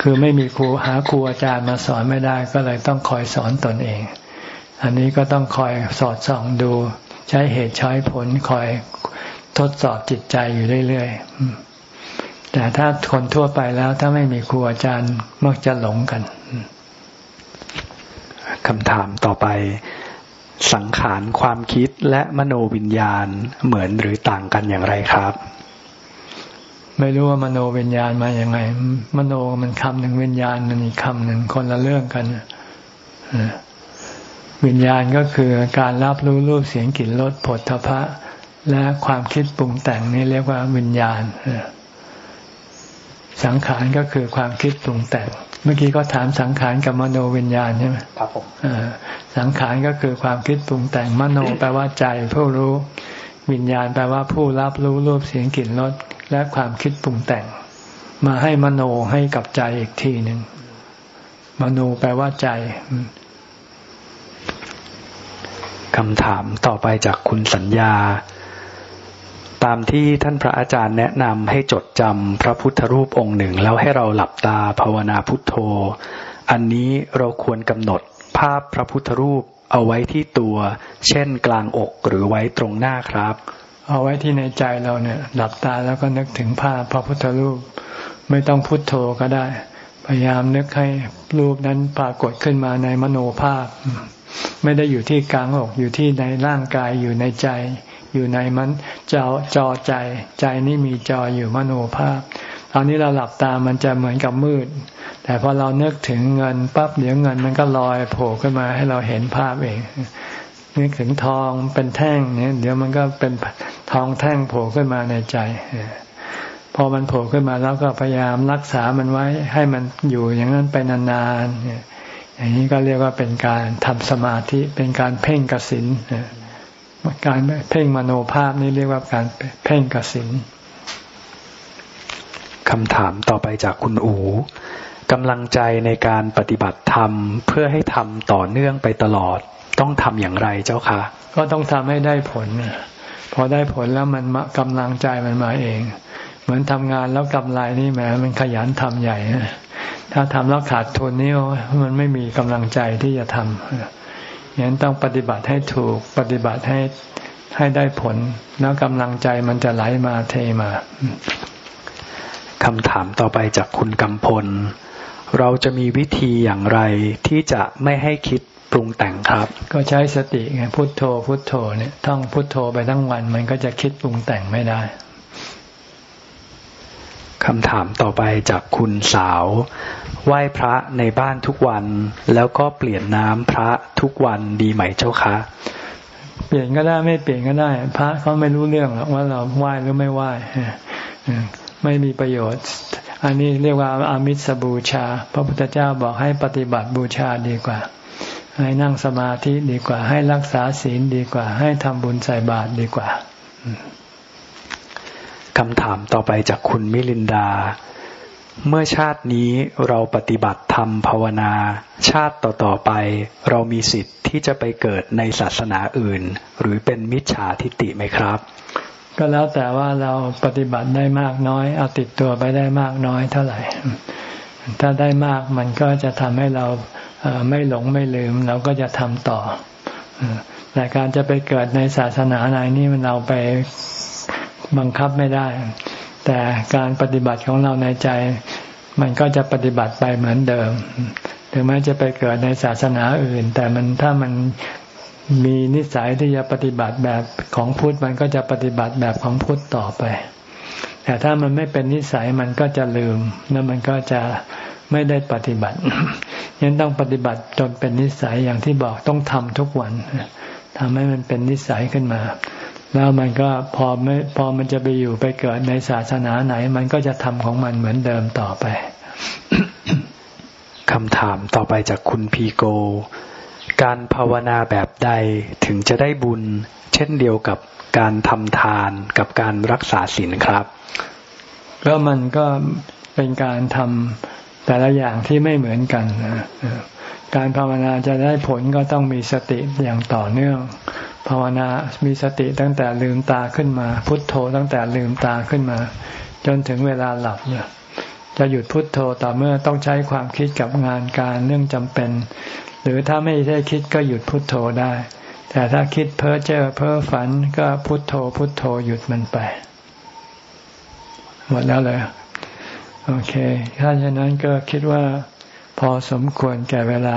คือไม่มีครูหาครูอาจารย์มาสอนไม่ได้ก็เลยต้องคอยสอนตนเอง อันนี้ก็ต้องคอยสอดส่องดู ใช้เหตุใช้ผลคอยทดสอบจิตใจอยู่เรื่อยๆ แต่ถ้าคนทั่วไปแล้วถ้าไม่มีครูอาจารย์มักจะหลงกัน
คำถามต่อไป สังขารความคิดและมโนวิญญาณเหมือนหรือต่างกันอย่างไรครับ
ไม่รู้ว่ามโนวิญญาณมาอย่างไง มโนมันคำหนึ่งวิญญาณมันอีกคำหนึ่งคนละเรื่องกันวิญญาณก็คือการรับรู้รูปเสียงกลิ่นรสผลทพะ และความคิดปรุงแต่งนี่เรียกว่าวิญญาณสังขารก็คือความคิดปรุงแต่ง เมื่อกี้ก็ถามสังขารกับมโนวิญญาณใช่ไหม
ครับผม
สังขารก็คือความคิดปรุงแต่งมโนแปลว่าใจผู้รู้วิญญาณแปลว่าผู้รับรู้รูปเสียงกลิ่นรสและความคิดปรุงแต่ง มาให้มโนให้กับใจอีกทีหนึ่งมโนแปลว่าใจ
คำถามต่อไปจากคุณสัญญา ตามที่ท่านพระอาจารย์แนะนำให้จดจำพระพุทธรูปองค์หนึ่ง แล้วให้เราหลับตาภาวนาพุทโธ อันนี้เราควรกำหนดภาพพระพุทธรูปเอาไว้ที่ตัว เช่นกลางอกหรือไว้ตรงหน้าครับ
เอาไว้ที่ในใจเราเนี่ย หลับตาแล้วก็นึกถึงภาพพระพุทธรูป ไม่ต้องพุทโธก็ได้ พยายามนึกให้รูปนั้นปรากฏขึ้นมาในมโนภาพ ไม่ได้อยู่ที่กลางอกอยู่ที่ในร่างกายอยู่ในใจ อยู่ในมันจอจอใจ ใจนี่มีจออยู่มโนภาพ ตอนนี้เราหลับตามันจะเหมือนกับมืด แต่พอเรานึกถึงเงินปั๊บเดี๋ยวเงินมันก็ลอยโผล่ขึ้นมาให้เราเห็นภาพเองนึกถึงทองเป็นแท่งเนี่ยเดี๋ยวมันก็เป็นทองแท่งโผล่ขึ้นมาในใจพอมันโผล่ขึ้นมาแล้วก็พยายามรักษามันไว้ให้มันอยู่อย่างนั้นไปนานๆอย่างนี้ก็เรียกว่าเป็นการทำสมาธิเป็นการเพ่งกสิน การเพ่งมโนภาพนี่เรียกว่าการเพ่งกสิน
คำถามต่อไปจากคุณอูกำลังใจในการปฏิบัติธรรม เพื่อให้ทำต่อเนื่องไปตลอด ต้องทำอย่างไรเจ้าคะ
ก็ต้องทำให้ได้ผลพอได้ผลแล้วมันกำลังใจมันมาเอง เหมือนทำงานแล้วกำไรนี่แหมมันขยันทำใหญ่ถ้าทำแล้วขาดทุนนี่มันไม่มีกำลังใจที่จะทำ อย่างนั้นต้องปฏิบัติให้ถูกปฏิบัติให้ให้ได้ผล แล้วกำลังใจมันจะไหลมาเทมา
คำถามต่อไปจากคุณกำพล เราจะมีวิธีอย่างไรที่จะไม่ให้คิดปรุงแต่งครับ
ก็ใช้สติไงพุโทโธพุโทโธเนี่ยท่องพุโทโธไปทั้งวัน มันก็จะคิดปรุงแต่งไม่ได้
คำถามต่อไปจากคุณสาว ไหว้พระในบ้านทุกวัน แล้วก็เปลี่ยนน้ำพระทุกวันดีไหมเจ้าคะ
เปลี่ยนก็ได้ไม่เปลี่ยนก็ได้ พระเขาไม่รู้เรื่องหรอกว่าเราไหว้หรือไม่ไหว้ไม่มีประโยชน์ อันนี้เรียกว่าอามิสบูชา พระพุทธเจ้าบอกให้ปฏิบัติบูชาดีกว่า ให้นั่งสมาธิดีกว่า ให้รักษาศีลดีกว่า ให้ทำบุญใส่บาตรดีกว่า
คำถามต่อไปจากคุณมิลินดา เมื่อชาตินี้เราปฏิบัติธรรมภาวนา ชาติต่อๆไป เรามีสิทธิ์ที่จะไปเกิดในศาสนาอื่น หรือเป็นมิจฉาทิฏฐิไหมครับ
ก็แล้วแต่ว่าเราปฏิบัติได้มากน้อย เอาติดตัวไปได้มากน้อยเท่าไหร่ ถ้าได้มากมันก็จะทำให้เราไม่หลงไม่ลืม เราก็จะทำต่อแต่การจะไปเกิดในศาสนาไหนนี่มันเราไป บังคับไม่ได้ แต่การปฏิบัติของเราในใจ มันก็จะปฏิบัติไปเหมือนเดิม ถึงแม้จะไปเกิดในศาสนาอื่น แต่มันถ้ามันมีนิสัยที่จะปฏิบัติแบบของพุทธมันก็จะปฏิบัติแบบของพุทธต่อไป แต่ถ้ามันไม่เป็นนิสัยมันก็จะลืมแล้วมันก็จะไม่ได้ปฏิบัติยังต้องปฏิบัติจนเป็นนิสัยอย่างที่บอกต้องทำทุกวันทำให้มันเป็นนิสัยขึ้นมา แล้วมันก็พอไม่พอมันจะไปอยู่ไปเกิดในศาสนาไหน มันก็จะทำของมันเหมือนเดิมต่อไป
คำถามต่อไปจากคุณพีโก การภาวนาแบบใดถึงจะได้บุญ เช่นเดียวกับการทำทานกับการรักษาศีลครับ
ก็มันก็เป็นการทำแต่ละอย่างที่ไม่เหมือนกันการภาวนาจะได้ผลก็ต้องมีสติอย่างต่อเนื่อง ภาวนา มีสติตั้งแต่ลืมตาขึ้นมา พุทโธตั้งแต่ลืมตาขึ้นมา จนถึงเวลาหลับเนี่ยจะหยุดพุทโธต่อเมื่อต้องใช้ความคิดกับงานการเรื่องจำเป็น หรือถ้าไม่ได้คิดก็หยุดพุทโธได้ แต่ถ้าคิดเพ้อเจ้อเพ้อฝันก็พุทโธพุทโธหยุดมันไป หมดแล้วเลยโอเค ถ้าฉะนั้นก็คิดว่าพอสมควรแก่เวลา